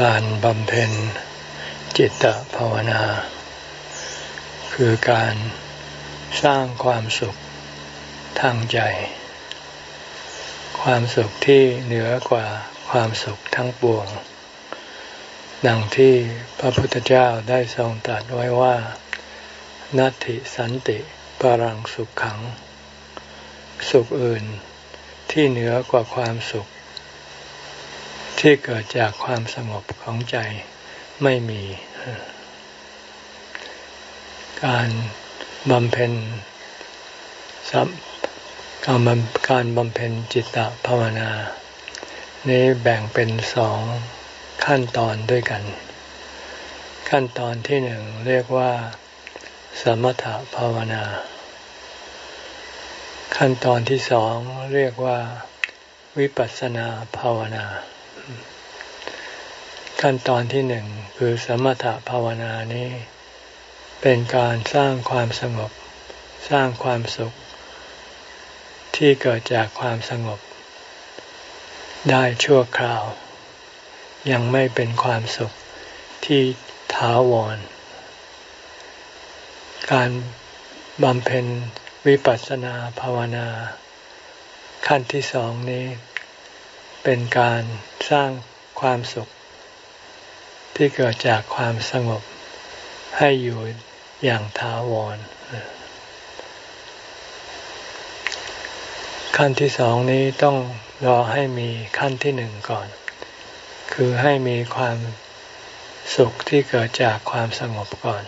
การบำเพ็ญจิตภาวนา คือการสร้างความสุขทางใจ ความสุขที่เหนือกว่าความสุขทั้งปวง ดังที่พระพุทธเจ้าได้ทรงตรัสไว้ว่านัตติสันติปรังสุขขัง สุขอื่นที่เหนือกว่าความสุข ที่เกิดจากความสงบของใจไม่มี การบำเพ็ญการบำการบำเพ็ญจิตตภาวนา นี้แบ่งเป็นสองขั้นตอนด้วยกัน ขั้นตอนที่หนึ่งเรียกว่า สมถภาวนา ขั้นตอนที่สองเรียกว่า วิปัสสนาภาวนา ขั้นตอนที่หนึ่งคือสมถภาวนานี้ เป็นการสร้างความสงบ สร้างความสุข ที่เกิดจากความสงบ ได้ชั่วคราว ยังไม่เป็นความสุขที่ถาวร การบำเพ็ญวิปัสสนาภาวนา ขั้นที่สองนี้ เป็นการสร้างความสุข ที่เกิดจากความสงบให้อยู่อย่างถาวร ขั้นที่สองนี้ต้องรอให้มีขั้นที่หนึ่งก่อน คือให้มีความสุขที่เกิดจากความสงบก่อน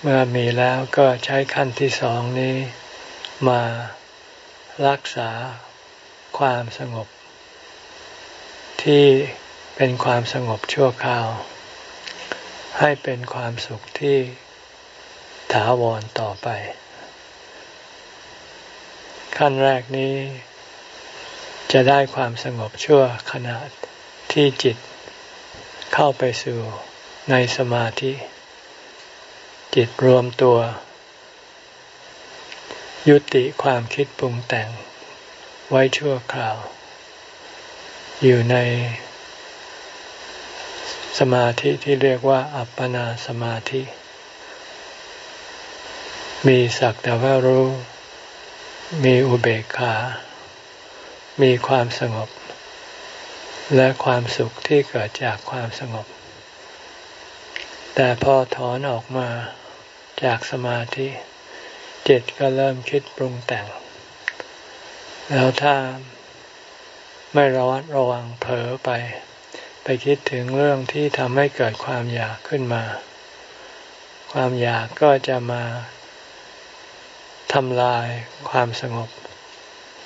เมื่อมีแล้วก็ใช้ขั้นที่สองนี้มารักษาความสงบที่ เป็นความสงบชั่วคราว ให้เป็นความสุขที่ถาวรต่อไป ขั้นแรกนี้ จะได้ความสงบชั่วขณะที่จิตเข้าไปสู่ในสมาธิ จิตรวมตัว ยุติความคิดปรุงแต่งไว้ชั่วคราว อยู่ใน สมาธิที่เรียกว่า อัปปนาสมาธิ มีสักแต่ว่ารู้ มีอุเบกขา มีความสงบ และความสุขที่เกิดจากความสงบ แต่พอถอนออกมาจากสมาธิจิตก็เริ่มคิดปรุงแต่ง แล้วถ้าไม่ระวัดระวังเผลอไป ไปคิดถึงเรื่องที่ทำให้เกิดความอยากขึ้นมา ความอยากก็จะมาทำลายความสงบ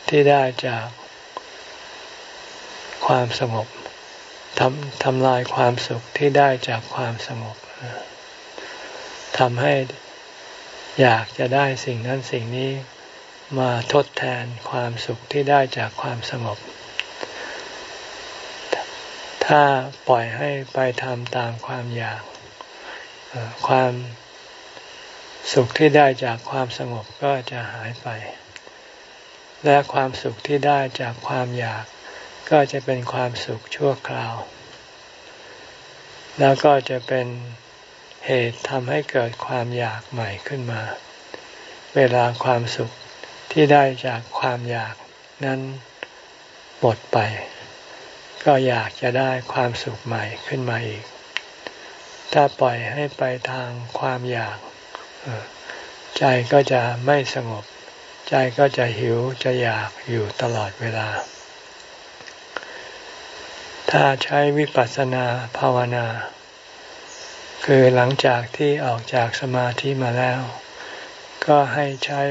ที่ได้จากความสงบทำทำลายความสุขที่ได้จากความสงบทำให้อยากจะได้สิ่งนั้นสิ่งนี้มาทดแทนความสุขที่ได้จากความสงบ ถ้าปล่อยให้ไปทำตามความอยากความสุขที่ได้จากความสงบก็จะหายไป และความสุขที่ได้จากความอยาก ก็จะเป็นความสุขชั่วคราว แล้วก็จะเป็นเหตุทำให้เกิดความอยากใหม่ขึ้นมา เวลาความสุขที่ได้จากความอยากนั้นหมดไป ก็อยากจะได้ความสุขใหม่ขึ้นมาอีก ถ้าปล่อยให้ไปทางความอยาก ใจก็จะไม่สงบ ใจก็จะหิวจะอยากอยู่ตลอดเวลา ถ้าใช้วิปัสสนาภาวนา คือหลังจากที่ออกจากสมาธิมาแล้ว ก็ให้ใช้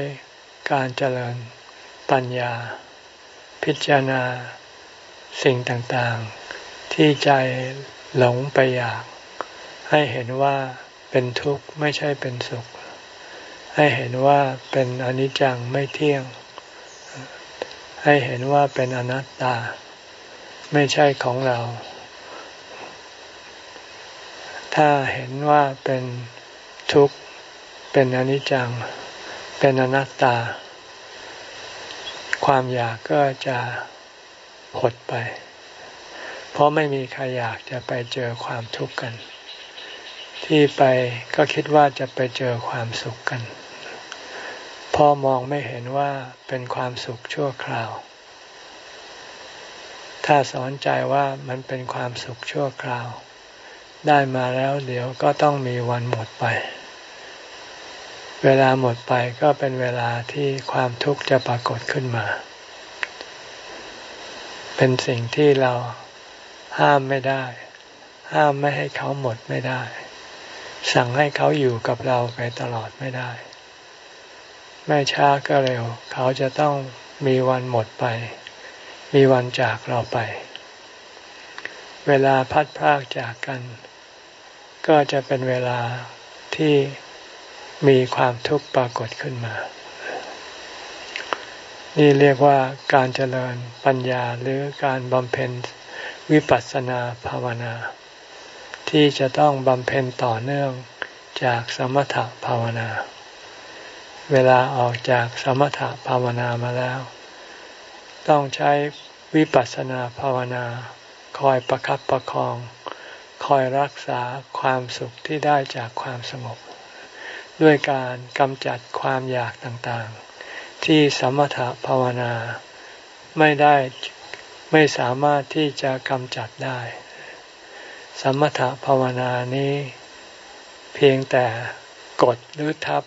การเจริญปัญญา พิจารณา สิ่งต่างๆ ที่ใจหลงไปอยาก ให้เห็นว่าเป็นทุกข์ไม่ใช่เป็นสุข ให้เห็นว่าเป็นอนิจจังไม่เที่ยง ให้เห็นว่าเป็นอนัตตา ไม่ใช่ของเรา ถ้าเห็นว่าเป็นทุกข์เป็นอนิจจัง เป็นอนัตตา ความอยากก็จะ หดไป เพราะไม่มีใครอยากจะไปเจอความทุกข์กัน ที่ไปก็คิดว่าจะไปเจอความสุขกันพอมองไม่เห็นว่าเป็นความสุขชั่วคราว ถ้าสอนใจว่ามันเป็นความสุขชั่วคราว ได้มาแล้วเดี๋ยวก็ต้องมีวันหมดไป เวลาหมดไปก็เป็นเวลาที่ความทุกข์จะปรากฏขึ้นมา เป็นสิ่งที่เราห้ามไม่ได้ ห้ามไม่ให้เขาหมดไม่ได้ สั่งให้เขาอยู่กับเราไปตลอดไม่ได้ ไม่ช้าก็เร็ว เขาจะต้องมีวันหมดไป มีวันจากเราไป เวลาพัดพรากจากกัน ก็จะเป็นเวลาที่มีความทุกข์ปรากฏขึ้นมา นี่เรียกว่าการเจริญปัญญาหรือการบำเพ็ญวิปัสสนาภาวนา ที่จะต้องบำเพ็ญต่อเนื่องจากสมถภาวนา เวลาออกจากสมถภาวนามาแล้ว ต้องใช้วิปัสสนาภาวนา คอยประครับประคอง คอยรักษาความสุขที่ได้จากความสงบ ด้วยการกำจัดความอยากต่างๆ ที่สมถภาวนาไม่ได้ไม่สามารถที่จะกำจัดได้ สมถภาวนานี้ เพียงแต่กดหรือทับ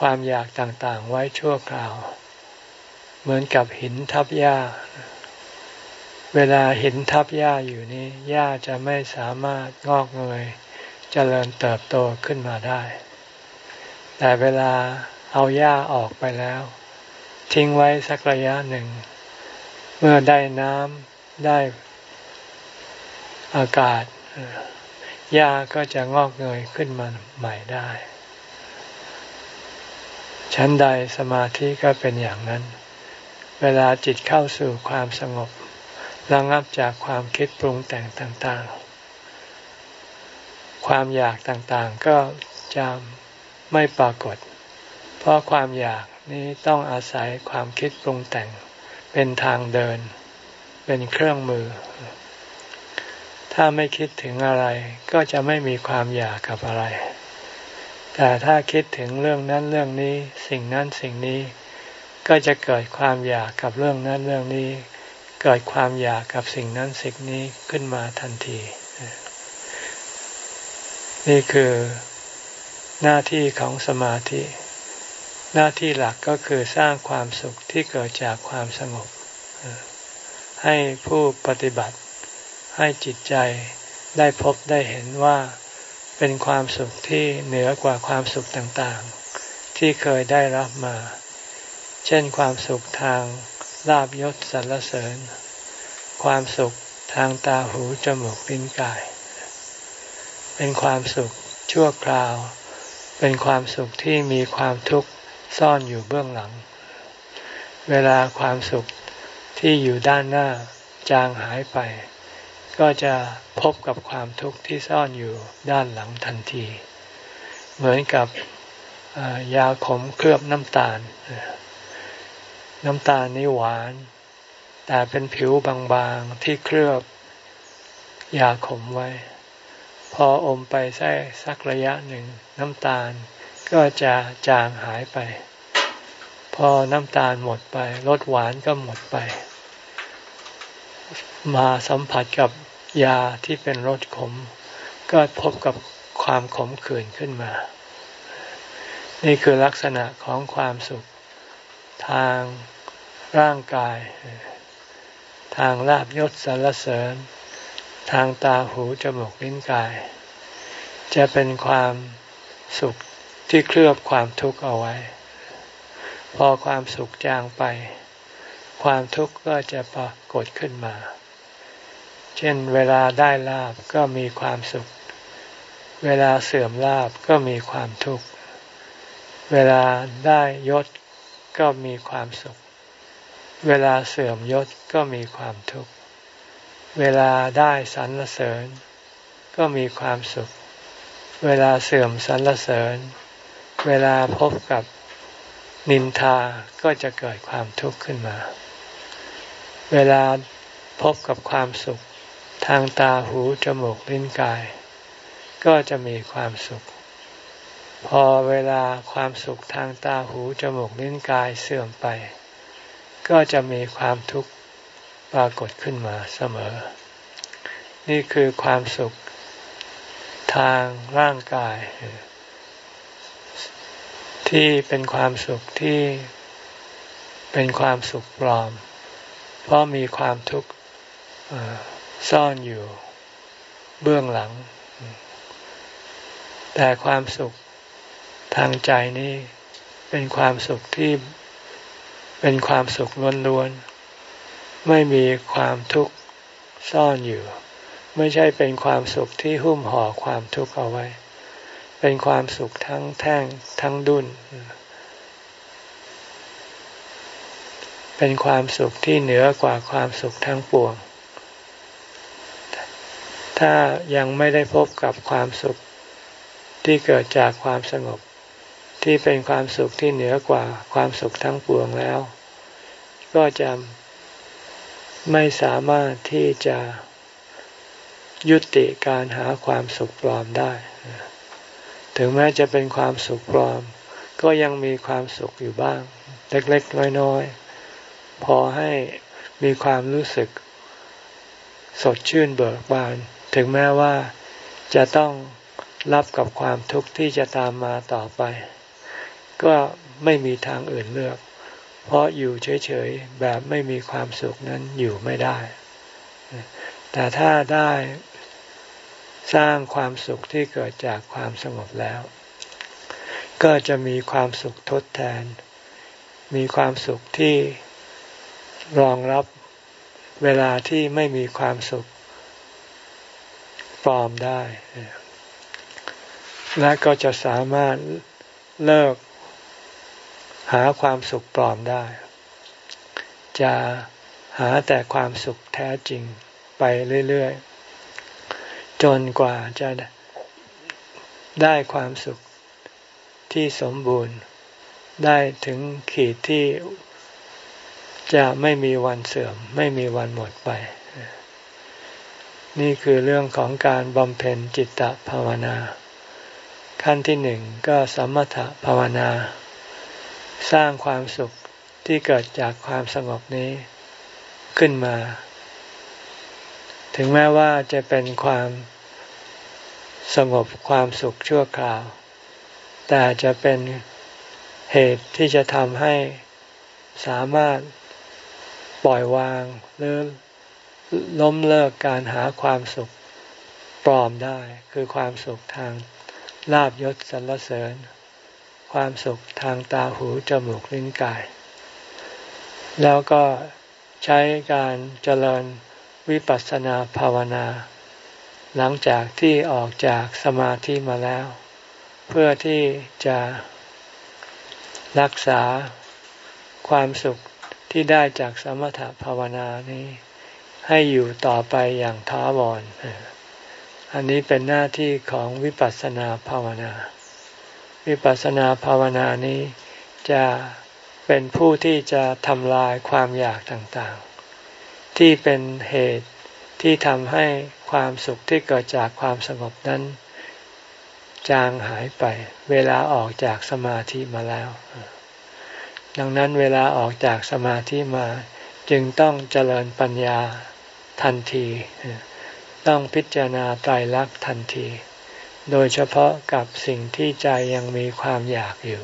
ความอยากต่างๆไว้ชั่วคราว เหมือนกับหินทับหญ้า เวลาหินทับหญ้าอยู่นี้หญ้าจะไม่สามารถงอกเงยจเจริญเติบโตขึ้นมาได้ แต่เวลา เอาหญ้าออกไปแล้ว ทิ้งไว้สักระยะหนึ่ง เมื่อได้น้ำได้อากาศหญ้าก็จะงอกเงยขึ้นมาใหม่ได้ ชั้นใดสมาธิก็เป็นอย่างนั้น เวลาจิตเข้าสู่ความสงบระงับจากความคิดปรุงแต่งต่างๆ ความอยากต่างๆก็จะไม่ปรากฏ เพราะความอยากนี้ต้องอาศัยความคิดปรุงแต่ง เป็นทางเดิน เป็นเครื่องมือ ถ้าไม่คิดถึงอะไร ก็จะไม่มีความอยากกับอะไร แต่ถ้าคิดถึงเรื่องนั้นเรื่องนี้ สิ่งนั้นสิ่งนี้ ก็จะเกิดความอยากกับเรื่องนั้นเรื่องนี้ เกิดความอยากกับสิ่งนั้นสิ่งนี้ขึ้นมาทันที นี่คือหน้าที่ของสมาธิ หน้าที่หลักก็คือสร้างความสุขที่เกิดจากความสงบ ให้ผู้ปฏิบัติ ให้จิตใจได้พบได้เห็นว่าเป็นความสุขที่เหนือกว่าความสุขต่างๆ ที่เคยได้รับมา เช่นความสุขทางลาบยศสรรเสริญ ความสุขทางตาหูจมูกลิ้นกาย เป็นความสุขชั่วคราว เป็นความสุขที่มีความทุกข์ ซ่อนอยู่เบื้องหลัง เวลาความสุขที่อยู่ด้านหน้าจางหายไป ก็จะพบกับความทุกข์ที่ซ่อนอยู่ด้านหลังทันที เหมือนกับยาขมเคลือบน้ำตาล น้ำตาลนี่หวาน แต่เป็นผิวบางๆที่เคลือบยาขมไว้ พออมไปใส่สักระยะหนึ่งน้ำตาล ก็จะจางหายไป พอน้ำตาลหมดไปรสหวานก็หมดไป มาสัมผัสกับยาที่เป็นรสขม ก็พบกับความขมขื่นขึ้นมา นี่คือลักษณะของความสุขทางร่างกาย ทางลาบยศสรรเสริญ ทางตาหูจมูกลิ้นกาย จะเป็นความสุข ที่เคลือบความทุกข์เอาไว้ พอความสุขจางไป ความทุกข์ก็จะปรากฏขึ้นมา เช่นเวลาได้ลาบก็มีความสุข เวลาเสื่อมลาบก็มีความทุกข์ เวลาได้ยศก็มีความสุข เวลาเสื่อมยศก็มีความทุกข์ เวลาได้สรรเสริญ ก็มีความสุข เวลาเสื่อมสรรเสริญ เวลาพบกับนินทาก็จะเกิดความทุกข์ขึ้นมา เวลาพบกับความสุข ทางตาหูจมูกลิ้นกาย ก็จะมีความสุข พอเวลาความสุขทางตาหูจมูกลิ้นกายเสื่อมไป ก็จะมีความทุกข์ปรากฏขึ้นมาเสมอ นี่คือความสุขทางร่างกาย ที่เป็นความสุขที่เป็นความสุขปลอม เพราะมีความทุกข์ซ่อนอยู่เบื้องหลัง แต่ความสุขทางใจนี้เป็นความสุขที่เป็นความสุขล้วนๆ ไม่มีความทุกข์ซ่อนอยู่ ไม่ใช่เป็นความสุขที่หุ้มห่อความทุกข์เอาไว้ เป็นความสุขทั้งแท่งทั้งดุนเป็นความสุขที่เหนือกว่าความสุขทั้งปวง ถ้ายังไม่ได้พบกับความสุขที่เกิดจากความสงบ ที่เป็นความสุขที่เหนือกว่าความสุขทั้งปวงแล้ว ก็จะไม่สามารถที่จะยุติการหาความสุขปลอมได้ ถึงแม้จะเป็นความสุขปลอม ก็ยังมีความสุขอยู่บ้าง เล็กๆน้อยๆพอให้มีความรู้สึก สดชื่นเบิกบาน ถึงแม้ว่าจะต้องรับกับความทุกข์ที่จะตามมาต่อไป ก็ไม่มีทางอื่นเลือก เพราะอยู่เฉยๆแบบไม่มีความสุขนั้นอยู่ไม่ได้ แต่ถ้าได้ สร้างความสุขที่เกิดจากความสงบแล้ว ก็จะมีความสุขทดแทน มีความสุขที่รองรับเวลาที่ไม่มีความสุขปลอมได้ และก็จะสามารถเลิกหาความสุขปลอมได้ จะหาแต่ความสุขแท้จริงไปเรื่อย ๆ จนกว่าจะได้ความสุขที่สมบูรณ์ ได้ถึงขีดที่จะไม่มีวันเสื่อม ไม่มีวันหมดไป นี่คือเรื่องของการบำเพ็ญจิตตภาวนา ขั้นที่หนึ่งก็สมถภาวนา สร้างความสุขที่เกิดจากความสงบนี้ขึ้นมา ถึงแม้ว่าจะเป็นความสงบความสุขชั่วคราว แต่จะเป็นเหตุที่จะทำให้สามารถปล่อยวางหรือล้มเลิกการหาความสุขปลอมได้คือความสุขทางลาบยศสรรเสริญ ความสุขทางตาหูจมูกลิ้นกาย แล้วก็ใช้การเจริญ วิปัสสนาภาวนา หลังจากที่ออกจากสมาธิมาแล้ว เพื่อที่จะรักษาความสุขที่ได้จากสมถภาวนานี้ ให้อยู่ต่อไปอย่างท้าวรอันนี้เป็นหน้าที่ของวิปัสสนาภาวนา วิปัสสนาภาวนานี้จะเป็นผู้ที่จะทำลายความอยากต่างๆ ที่เป็นเหตุที่ทำให้ความสุขที่เกิดจากความสงบนั้น จางหายไป เวลาออกจากสมาธิมาแล้ว ดังนั้นเวลาออกจากสมาธิมา จึงต้องเจริญปัญญาทันที ต้องพิจารณาไตรลักษณ์ทันที โดยเฉพาะกับสิ่งที่ใจยังมีความอยากอยู่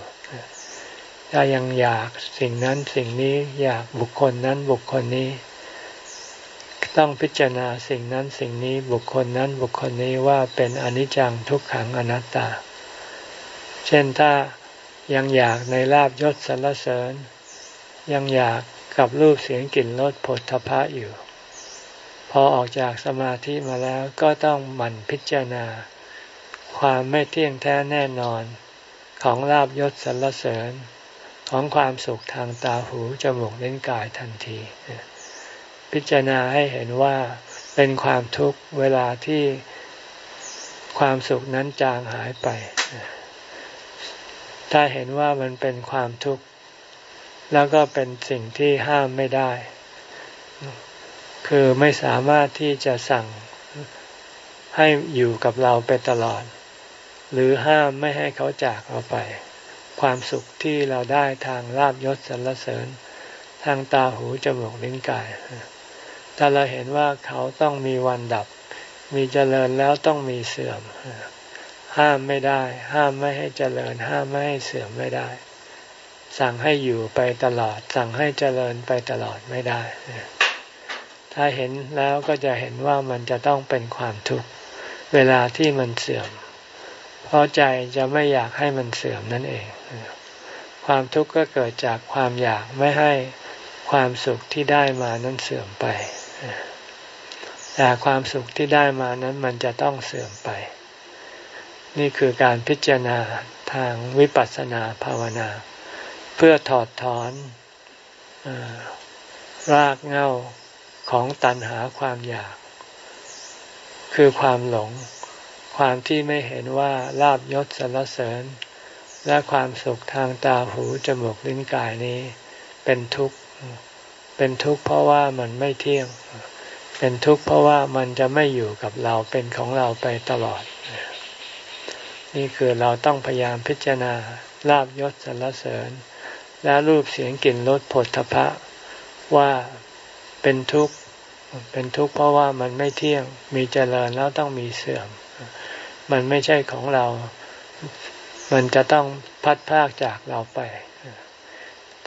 ถ้ายังอยากสิ่งนั้นสิ่งนี้อยากบุคคลนั้นบุคคลนี้ ต้องพิจารณาสิ่งนั้นสิ่งนี้บุคคลนั้นบุคคลนี้ว่าเป็นอนิจจังทุกขังอนัตตา เช่นถ้ายังอยากในลาบยศสรรเสริญ ยังอยากกับรูปเสียงกลิ่นรสผลทพะอยู่ พอออกจากสมาธิมาแล้วก็ต้องหมั่นพิจารณา ความไม่เที่ยงแท้แน่นอน ของลาบยศสรรเสริญของความสุขทางตาหูจมูกเล่นกายทันที พิจารณาให้เห็นว่าเป็นความทุกข์เวลาที่ความสุขนั้นจางหายไป ถ้าเห็นว่ามันเป็นความทุกข์ แล้วก็เป็นสิ่งที่ห้ามไม่ได้ คือไม่สามารถที่จะสั่งให้อยู่กับเราไปตลอด หรือห้ามไม่ให้เขาจากเราไป ความสุขที่เราได้ทางลาบยศสรรเสริญ ทางตาหูจมูกลิ้นกาย ถ้าเราเห็นว่าเขาต้องมีวันดับ มีเจริญแล้วต้องมีเสื่อม ห้ามไม่ได้ ห้ามไม่ให้เจริญ ห้ามไม่ให้เสื่อมไม่ได้ สั่งให้อยู่ไปตลอด สั่งให้เจริญไปตลอดไม่ได้ ถ้าเห็นแล้วก็จะเห็นว่ามันจะต้องเป็นความทุกข์เวลาที่มันเสื่อม เพราะใจจะไม่อยากให้มันเสื่อมนั่นเอง ความทุกข์ก็เกิดจากความอยากไม่ให้ความสุขที่ได้มานั้นเสื่อมไป แต่ความสุขที่ได้มานั้นมันจะต้องเสื่อมไป นี่คือการพิจารณาทางวิปัสสนาภาวนา เพื่อถอดถอนอรากเหง้าของตัณหาความอยาก คือความหลง ความที่ไม่เห็นว่าลาบยศสรรเสริญ และความสุขทางตาหูจมูกลิ้นกายนี้ เป็นทุกข์ เป็นทุกข์เพราะว่ามันไม่เที่ยง เป็นทุกข์เพราะว่ามันจะไม่อยู่กับเราเป็นของเราไปตลอด นี่คือเราต้องพยายามพิจารณาลาบยศสรรเสริญ และรูปเสียงกลิ่นรสผลทพะว่าเป็นทุกข์เป็นทุกข์เพราะว่ามันไม่เที่ยงมีเจริญแล้วต้องมีเสื่อม มันไม่ใช่ของเรา มันจะต้องพัดพากจากเราไป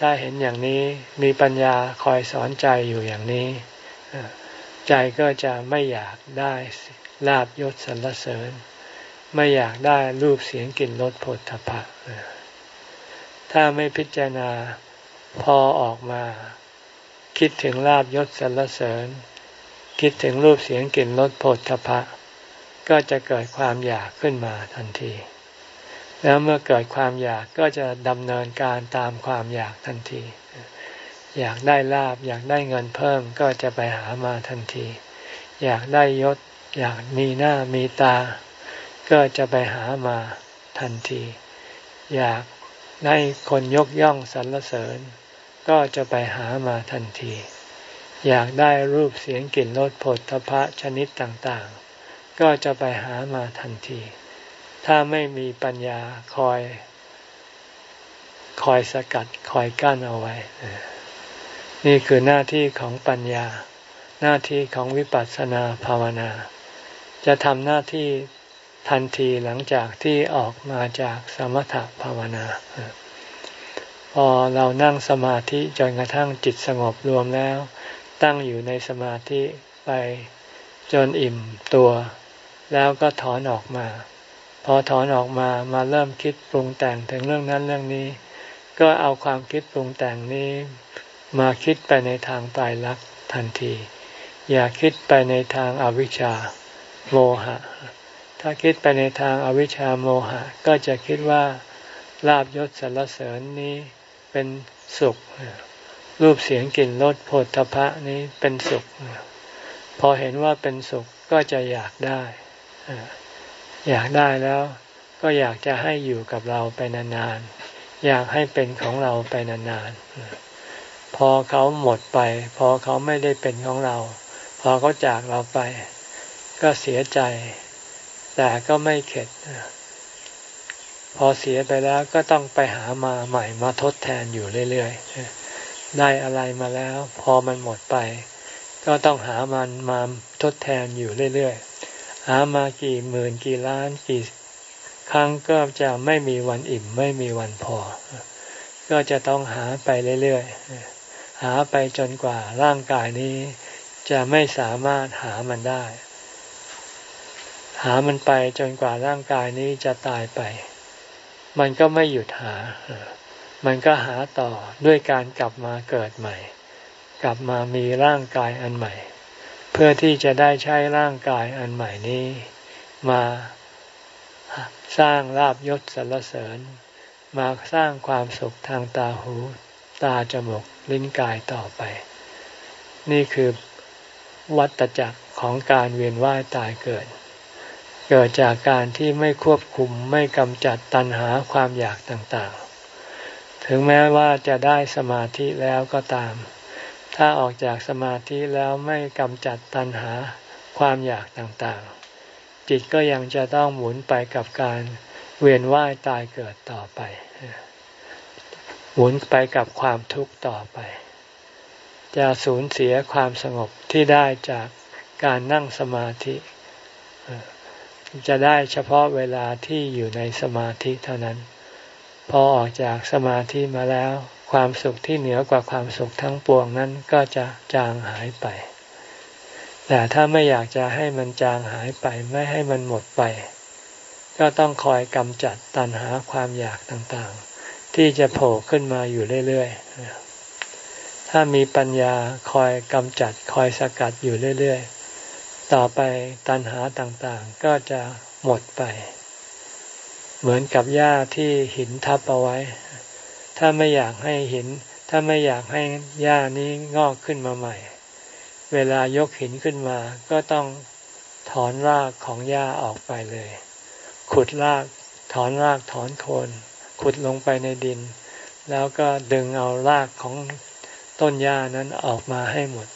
ถ้าเห็นอย่างนี้มีปัญญาคอยสอนใจอยู่อย่างนี้ ใจก็จะไม่อยากได้ลาบยศสรรเสริญ ไม่อยากได้รูปเสียงกลิ่นรสผลทพะถ้าไม่พิจารณาพอออกมา คิดถึงลาบยศสรรเสริญ คิดถึงรูปเสียงกลิ่นรสผลทพะก็จะเกิดความอยากขึ้นมาทันที แล้วเมื่อเกิดความอยากก็จะดำเนินการตามความอยากทันที อยากได้ลาบอยากได้เงินเพิ่มก็จะไปหามาทันที อยากได้ยศ อยากมีหน้ามีตา ก็จะไปหามาทันที อยากได้คนยกย่องสรรเสริญ ก็จะไปหามาทันที อยากได้รูปเสียงกลิ่นรสผลทพะชนิดต่างๆ ก็จะไปหามาทันที ถ้าไม่มีปัญญาคอย คอยสกัดคอยกั้นเอาไว้ นี่คือหน้าที่ของปัญญา หน้าที่ของวิปัสสนาภาวนา จะทำหน้าที่ทันทีหลังจากที่ออกมาจากสมถภาวนา พอเรานั่งสมาธิจนกระทั่งจิตสงบรวมแล้ว ตั้งอยู่ในสมาธิไปจนอิ่มตัว แล้วก็ถอนออกมา พอถอนออกมามาเริ่มคิดปรุงแต่งถึงเรื่องนั้นเรื่องนี้ ก็เอาความคิดปรุงแต่งนี้ มาคิดไปในทางตายรักทันที อย่าคิดไปในทางอาวิชชาโมหะ ถ้าคิดไปในทางอาวิชชาโมหะ ก็จะคิดว่าลาบยศสรรเสริญนี้เป็นสุข รูปเสียงกลิ่นรสผลทพะนี้เป็นสุข พอเห็นว่าเป็นสุขก็จะอยากได้ อยากได้แล้ว ก็อยากจะให้อยู่กับเราไปนานๆ อยากให้เป็นของเราไปนานๆ พอเขาหมดไป พอเขาไม่ได้เป็นของเรา พอเขาจากเราไป ก็เสียใจ แต่ก็ไม่เข็ด พอเสียไปแล้วก็ต้องไปหามาใหม่มาทดแทนอยู่เรื่อยๆ ได้อะไรมาแล้ว พอมันหมดไป ก็ต้องหามันมาทดแทนอยู่เรื่อยๆ หามากี่หมื่นกี่ล้านกี่ครั้งก็จะไม่มีวันอิ่มไม่มีวันพอ ก็จะต้องหาไปเรื่อยๆ หาไปจนกว่าร่างกายนี้ จะไม่สามารถหามันได้ หามันไปจนกว่าร่างกายนี้จะตายไป มันก็ไม่หยุดหา มันก็หาต่อด้วยการกลับมาเกิดใหม่ กลับมามีร่างกายอันใหม่ เพื่อที่จะได้ใช้ร่างกายอันใหม่นี้ มาสร้างลาบยศสรรเสริญ มาสร้างความสุขทางตาหู ตาจมูกลิ้นกายต่อไป นี่คือวัตจักรของการเวียนว่ายตายเกิด เกิดจากการที่ไม่ควบคุมไม่กำจัดตัณหาความอยากต่างๆ ถึงแม้ว่าจะได้สมาธิแล้วก็ตาม ถ้าออกจากสมาธิแล้วไม่กำจัดตัณหาความอยากต่างๆ จิตก็ยังจะต้องหมุนไปกับการเวียนว่ายตายเกิดต่อไป หมุนไปกับความทุกข์ต่อไป จะสูญเสียความสงบที่ได้จากการนั่งสมาธิ จะได้เฉพาะเวลาที่อยู่ในสมาธิเท่านั้น พอออกจากสมาธิมาแล้ว ความสุขที่เหนือกว่าความสุขทั้งปวงนั้นก็จะจางหายไป แต่ถ้าไม่อยากจะให้มันจางหายไปไม่ให้มันหมดไป ก็ต้องคอยกำจัดตัณหาความอยากต่างๆ ที่จะโผล่ขึ้นมาอยู่เรื่อยๆ ถ้ามีปัญญาคอยกำจัดคอยสกัดอยู่เรื่อยๆ ต่อไปตัณหาต่างๆ ก็จะหมดไป เหมือนกับหญ้าที่หินทับเอาไว้ ถ้าไม่อยากให้หิน ถ้าไม่อยากให้หญ้านี้งอกขึ้นมาใหม่ เวลายกหินขึ้นมา ก็ต้องถอนรากของหญ้าออกไปเลย ขุดราก ถอนรากถอนโคน ขุดลงไปในดิน แล้วก็ดึงเอารากของต้นหญ้านั้นออกมาให้หมด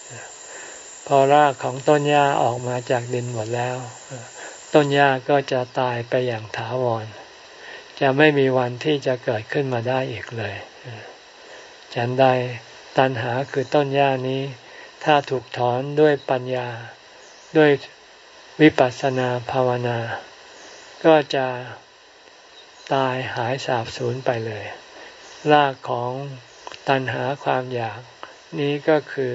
พอรากของต้นหญ้าออกมาจากดินหมดแล้ว ต้นหญ้าก็จะตายไปอย่างถาวร จะไม่มีวันที่จะเกิดขึ้นมาได้อีกเลยฉันใดตัณหาคือต้นหญ้านี้ ถ้าถูกถอนด้วยปัญญา ด้วยวิปัสสนาภาวนา ก็จะตายหายสาบสูญไปเลย รากของตัณหาความอยาก นี้ก็คือ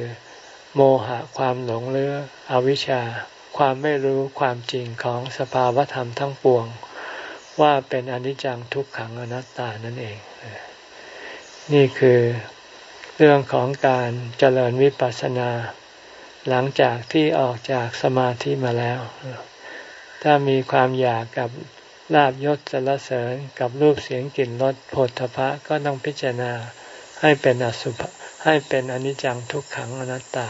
โมหะความหลงเลืออวิชชา ความไม่รู้ความจริงของสภาวธรรมทั้งปวง ว่าเป็นอนิจจังทุกขังอนัตตานั่นเอง นี่คือเรื่องของการเจริญวิปัสสนา หลังจากที่ออกจากสมาธิมาแล้ว ถ้ามีความอยากกับลาบยศสรรเสริญกับรูปเสียงกลิ่นรสโผฏฐพะก็ต้องพิจารณาให้เป็นอสุภให้เป็นอนิจจังทุกขังอนัตตา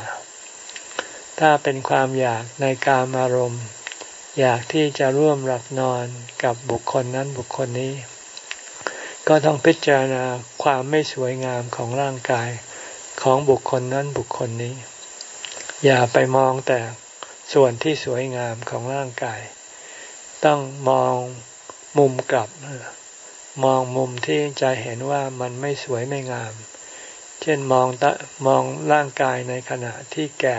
ถ้าเป็นความอยากในกามอารมณ์ อยากที่จะร่วมหลับนอนกับบุคคลนั้นบุคคลนี้ ก็ต้องพิจารณาความไม่สวยงามของร่างกายของบุคคลนั้นบุคคลนี้ อย่าไปมองแต่ส่วนที่สวยงามของร่างกาย ต้องมองมุมกลับ มองมุมที่จะเห็นว่ามันไม่สวยไม่งาม เช่นมองตะมองร่างกายในขณะที่แก่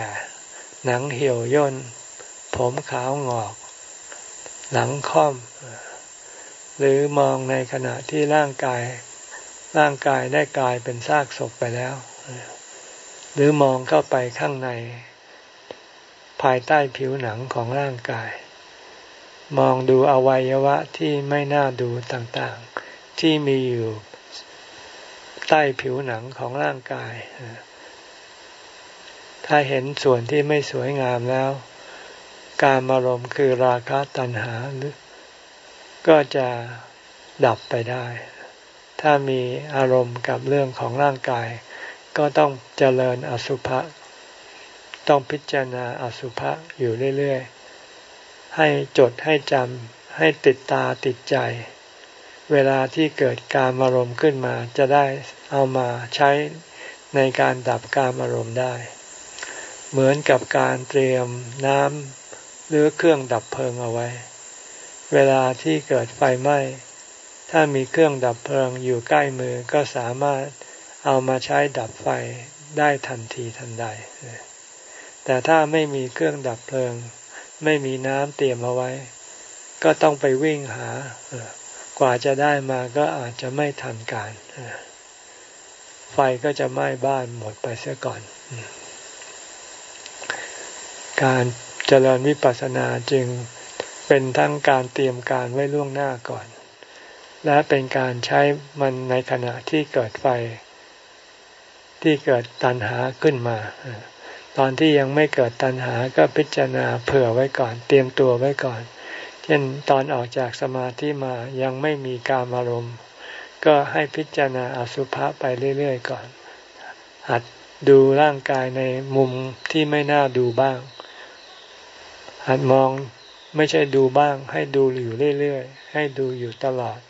หนังเหี่ยวย่น ผมขาวงอก หลังค่อม หรือมองในขณะที่ร่างกาย ร่างกายได้กลายเป็นซากศพไปแล้ว หรือมองเข้าไปข้างใน ภายใต้ผิวหนังของร่างกาย มองดูอวัยวะที่ไม่น่าดูต่างๆ ที่มีอยู่ใต้ผิวหนังของร่างกาย ถ้าเห็นส่วนที่ไม่สวยงามแล้ว การอารมณ์คือราคะตัณหาหรือก็จะดับไปได้ ถ้ามีอารมณ์กับเรื่องของร่างกาย ก็ต้องเจริญอสุภะต้องพิจารณาอสุภะอยู่เรื่อยๆ ให้จดให้จำให้ติดตาติดใจ เวลาที่เกิดการอารมณ์ขึ้นมาจะได้เอามาใช้ในการดับการอารมณ์ได้ เหมือนกับการเตรียมน้ำ หรือเครื่องดับเพลิงเอาไว้ เวลาที่เกิดไฟไหม้ ถ้ามีเครื่องดับเพลิงอยู่ใกล้มือก็สามารถเอามาใช้ดับไฟได้ทันทีทันใด แต่ถ้าไม่มีเครื่องดับเพลิง ไม่มีน้ำเตรียมเอาไว้ ก็ต้องไปวิ่งหา กว่าจะได้มาก็อาจจะไม่ทันการ ไฟก็จะไหม้บ้านหมดไปเสียก่อน การ เจริญวิปัสสนาจึงเป็นทั้งการเตรียมการไว้ล่วงหน้าก่อน และเป็นการใช้มันในขณะที่เกิดไฟ ที่เกิดตัณหาขึ้นมา ตอนที่ยังไม่เกิดตัณหาก็พิจารณาเผื่อไว้ก่อน เตรียมตัวไว้ก่อน เช่นตอนออกจากสมาธิมายังไม่มีการอารมณ์ ก็ให้พิจารณาอสุภะไปเรื่อยๆก่อน หัดดูร่างกายในมุมที่ไม่น่าดูบ้าง หัดมองไม่ใช่ดูบ้าง ให้ดูอยู่เรื่อยๆ ให้ดูอยู่ตลอด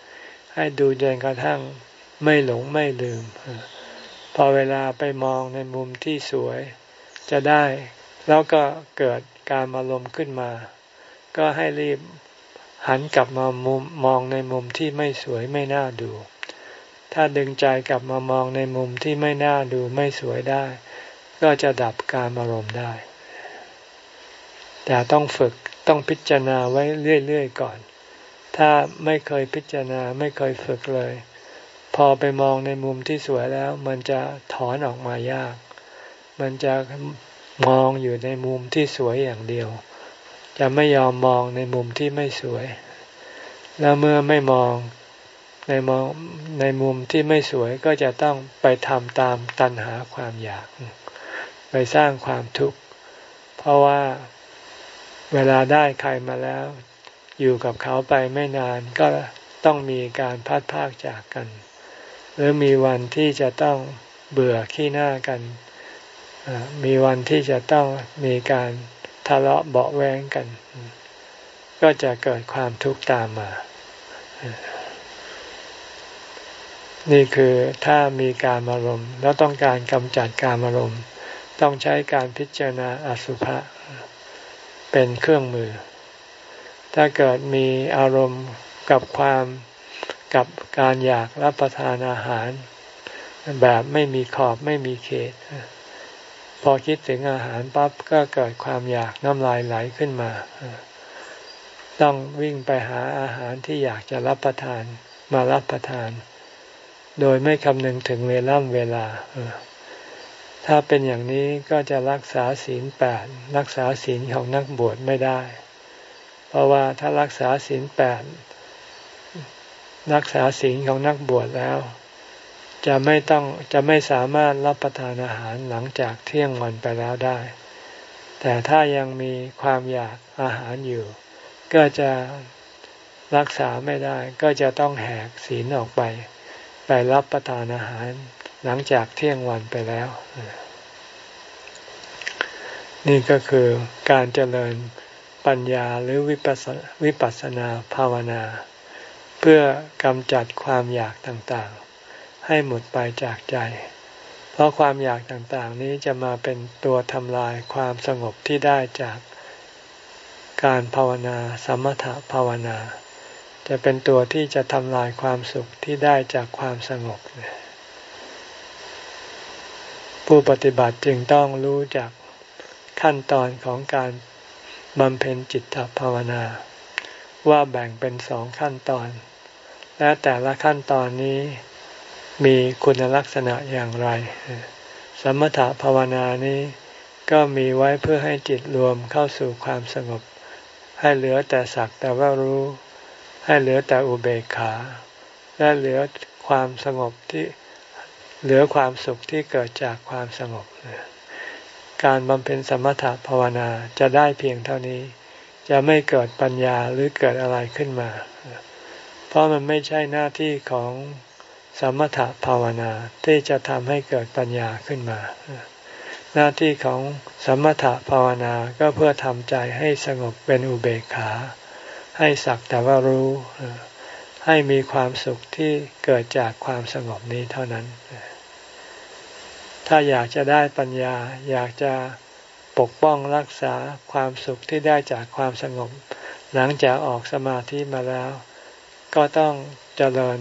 ให้ดูจนกระทั่งไม่หลงไม่ลืม พอเวลาไปมองในมุมที่สวย จะได้ แล้วก็เกิดการอารมณ์ขึ้นมา ก็ให้รีบหันกลับมามุมมองในมุมที่ไม่สวยไม่น่าดู ถ้าดึงใจกลับมามองในมุมที่ไม่น่าดูไม่สวยได้ ก็จะดับการอารมณ์ได้ แต่ต้องฝึกต้องพิจารณาไว้เรื่อยๆก่อน ถ้าไม่เคยพิจารณาไม่เคยฝึกเลย พอไปมองในมุมที่สวยแล้ว มันจะถอนออกมายาก มันจะมองอยู่ในมุมที่สวยอย่างเดียว จะไม่ยอมมองในมุมที่ไม่สวย แล้วเมื่อไม่มองในมองในมุมที่ไม่สวยก็จะต้องไปทำตามตัณหาความอยาก ไปสร้างความทุกข์ เพราะว่า เวลาได้ใครมาแล้ว อยู่กับเขาไปไม่นานก็ต้องมีการพัดพากจากกัน หรือมีวันที่จะต้องเบื่อขี้หน้ากัน มีวันที่จะต้องมีการทะเลาะเบาแวงกัน ก็จะเกิดความทุกข์ตามมา นี่คือถ้ามีการอารมณ์แล้วต้องการกำจัดการอารมณ์ ต้องใช้การพิจารณาอสุภะ เป็นเครื่องมือ ถ้าเกิดมีอารมณ์กับความกับการอยากรับประทานอาหาร แบบไม่มีขอบไม่มีเขต พอคิดถึงอาหารปั๊บก็เกิดความอยากน้ำลายไหลขึ้นมา ต้องวิ่งไปหาอาหารที่อยากจะรับประทานมารับประทาน โดยไม่คำนึงถึงเวล่ำเวลา ถ้าเป็นอย่างนี้ก็จะรักษาศีลแปดรักษาศีลของนักบวชไม่ได้ เพราะว่าถ้ารักษาศีลแปดรักษาศีลของนักบวชแล้ว จะไม่ต้องจะไม่สามารถรับประทานอาหารหลังจากเที่ยงวันไปแล้วได้ แต่ถ้ายังมีความอยากอาหารอยู่ ก็จะรักษาไม่ได้ ก็จะต้องแหกศีลออกไป ไปรับประทานอาหาร หลังจากเที่ยงวันไปแล้ว นี่ก็คือการเจริญปัญญาหรือวิปัสสนาภาวนา เพื่อกำจัดความอยากต่างๆ ให้หมดไปจากใจ เพราะความอยากต่างๆ นี้จะมาเป็นตัวทำลายความสงบที่ได้จากการภาวนาสมถภาวนา จะเป็นตัวที่จะทำลายความสุขที่ได้จากความสงบเนี่ย ผู้ปฏิบัติจึงต้องรู้จักขั้นตอนของการบำเพ็ญจิตภาวนา ว่าแบ่งเป็นสองขั้นตอน และแต่ละขั้นตอนนี้มีคุณลักษณะอย่างไร สมถภาวนานี้ก็มีไว้เพื่อให้จิตรวมเข้าสู่ความสงบ ให้เหลือแต่สักแต่ว่ารู้ ให้เหลือแต่อุเบกขา และเหลือความสงบที่ เหลือความสุขที่เกิดจากความสงบ การบำเพ็ญสมถภาวนาจะได้เพียงเท่านี้ จะไม่เกิดปัญญาหรือเกิดอะไรขึ้นมา เพราะมันไม่ใช่หน้าที่ของสมถภาวนาที่จะทำให้เกิดปัญญาขึ้นมา หน้าที่ของสมถภาวนาก็เพื่อทำใจให้สงบเป็นอุเบกขา ให้สักแต่ว่ารู้ให้มีความสุขที่เกิดจากความสงบนี้เท่านั้น ถ้าอยากจะได้ปัญญา อยากจะปกป้องรักษาความสุขที่ได้จากความสงบ หลังจากออกสมาธิมาแล้ว ก็ต้องเจริญ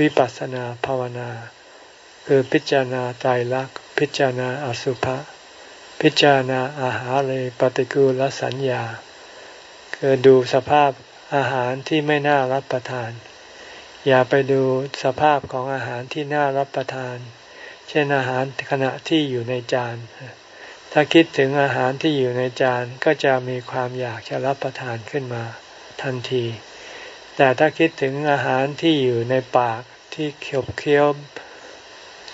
วิปัสสนาภาวนา คือพิจารณาใจรักพิจารณาอสุภะพิจารณาอาหารเลยปฏิกูลสัญญา คือดูสภาพอาหารที่ไม่น่ารับประทาน อย่าไปดูสภาพของอาหารที่น่ารับประทาน เช่นอาหารขณะที่อยู่ในจาน ถ้าคิดถึงอาหารที่อยู่ในจานก็จะมีความอยากจะรับประทานขึ้นมาทันที แต่ถ้าคิดถึงอาหารที่อยู่ในปากที่เคี้ยวเคี้ยว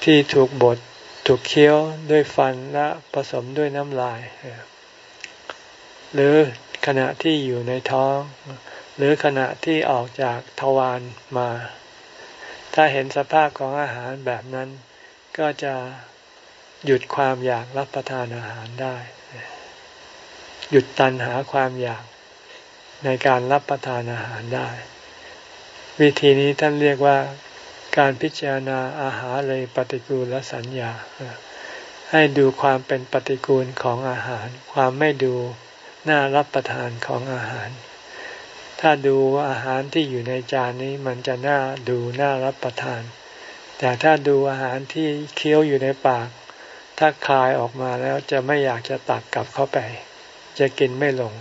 ที่ถูกบดถูกเคี้ยวด้วยฟันและผสมด้วยน้ำลาย หรือขณะที่อยู่ในท้อง หรือขณะที่ออกจากทวารมา ถ้าเห็นสภาพของอาหารแบบนั้น ก็จะหยุดความอยากรับประทานอาหารได้ หยุดตันหาความอยากในการรับประทานอาหารได้ วิธีนี้ท่านเรียกว่าการพิจารณาอาหารเลยปฏิกูลและสัญญา ให้ดูความเป็นปฏิกูลของอาหาร ความไม่ดูน่ารับประทานของอาหาร ถ้าดูอาหารที่อยู่ในจานนี้มันจะน่าดูน่ารับประทาน แต่ถ้าดูอาหารที่เคี้ยวอยู่ในปาก ถ้าคายออกมาแล้วจะไม่อยากจะตักกลับเข้าไป จะกินไม่ลง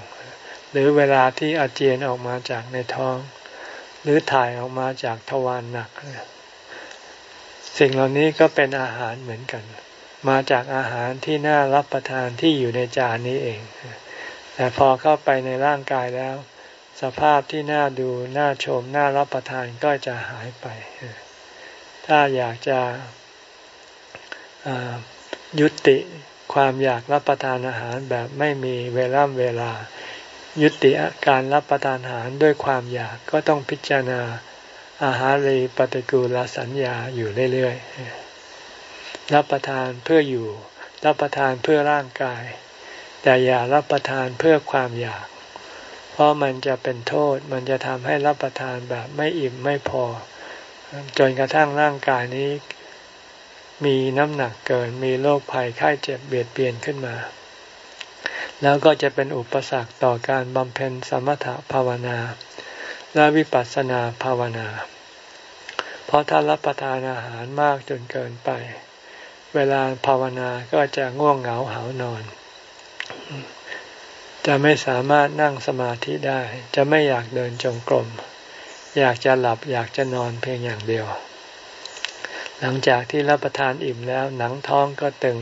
หรือเวลาที่อาเจียนออกมาจากในท้อง หรือถ่ายออกมาจากทวารหนัก สิ่งเหล่านี้ก็เป็นอาหารเหมือนกัน มาจากอาหารที่น่ารับประทานที่อยู่ในจานนี้เอง แต่พอเข้าไปในร่างกายแล้ว สภาพที่น่าดูน่าชมน่ารับประทานก็จะหายไป ถ้าอยากจะยุติความอยากรับประทานอาหารแบบไม่มีเวลาเวลา ยุติการรับประทานอาหารด้วยความอยากก็ต้องพิจารณาอาหารรีปฏิกูลสัญญาอยู่เรื่อยๆ รับประทานเพื่ออยู่ รับประทานเพื่อร่างกาย แต่อย่ารับประทานเพื่อความอยาก เพราะมันจะเป็นโทษมันจะทำให้รับประทานแบบไม่อิ่มไม่พอ จนกระทั่งร่างกายนี้ มีน้ำหนักเกิน มีโรคภัยไข้เจ็บเบียดเบียนขึ้นมา แล้วก็จะเป็นอุปสรรคต่อการบำเพ็ญสมถภาวนา และวิปัสสนาภาวนา เพราะถ้ารับประทานอาหารมากจนเกินไป เวลาภาวนาก็จะง่วงเหงาหานอนจะไม่สามารถนั่งสมาธิได้ จะไม่อยากเดินจงกรม อยากจะหลับอยากจะนอนเพียงอย่างเดียว หลังจากที่รับประทานอิ่มแล้วหนังท้องก็ตึง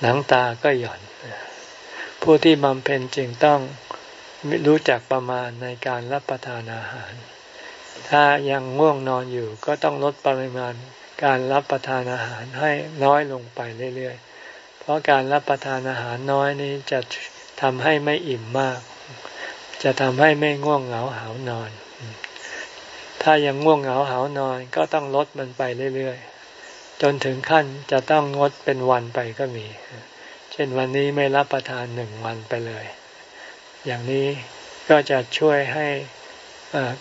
หนังตาก็หย่อน ผู้ที่บำเพ็ญจึงต้องรู้จักประมาณในการรับประทานอาหาร ถ้ายังง่วงนอนอยู่ก็ต้องลดปริมาณการรับประทานอาหารให้น้อยลงไปเรื่อยๆ เพราะการรับประทานอาหารน้อยนี้จะทำให้ไม่อิ่มมาก จะทำให้ไม่ง่วงเหงาหานอน ถ้ายังง่วงเหงาหานอนก็ต้องลดมันไปเรื่อยๆ จนถึงขั้นจะต้องงดเป็นวันไปก็มี เช่นวันนี้ไม่รับประทานหนึ่งวันไปเลย อย่างนี้ก็จะช่วยให้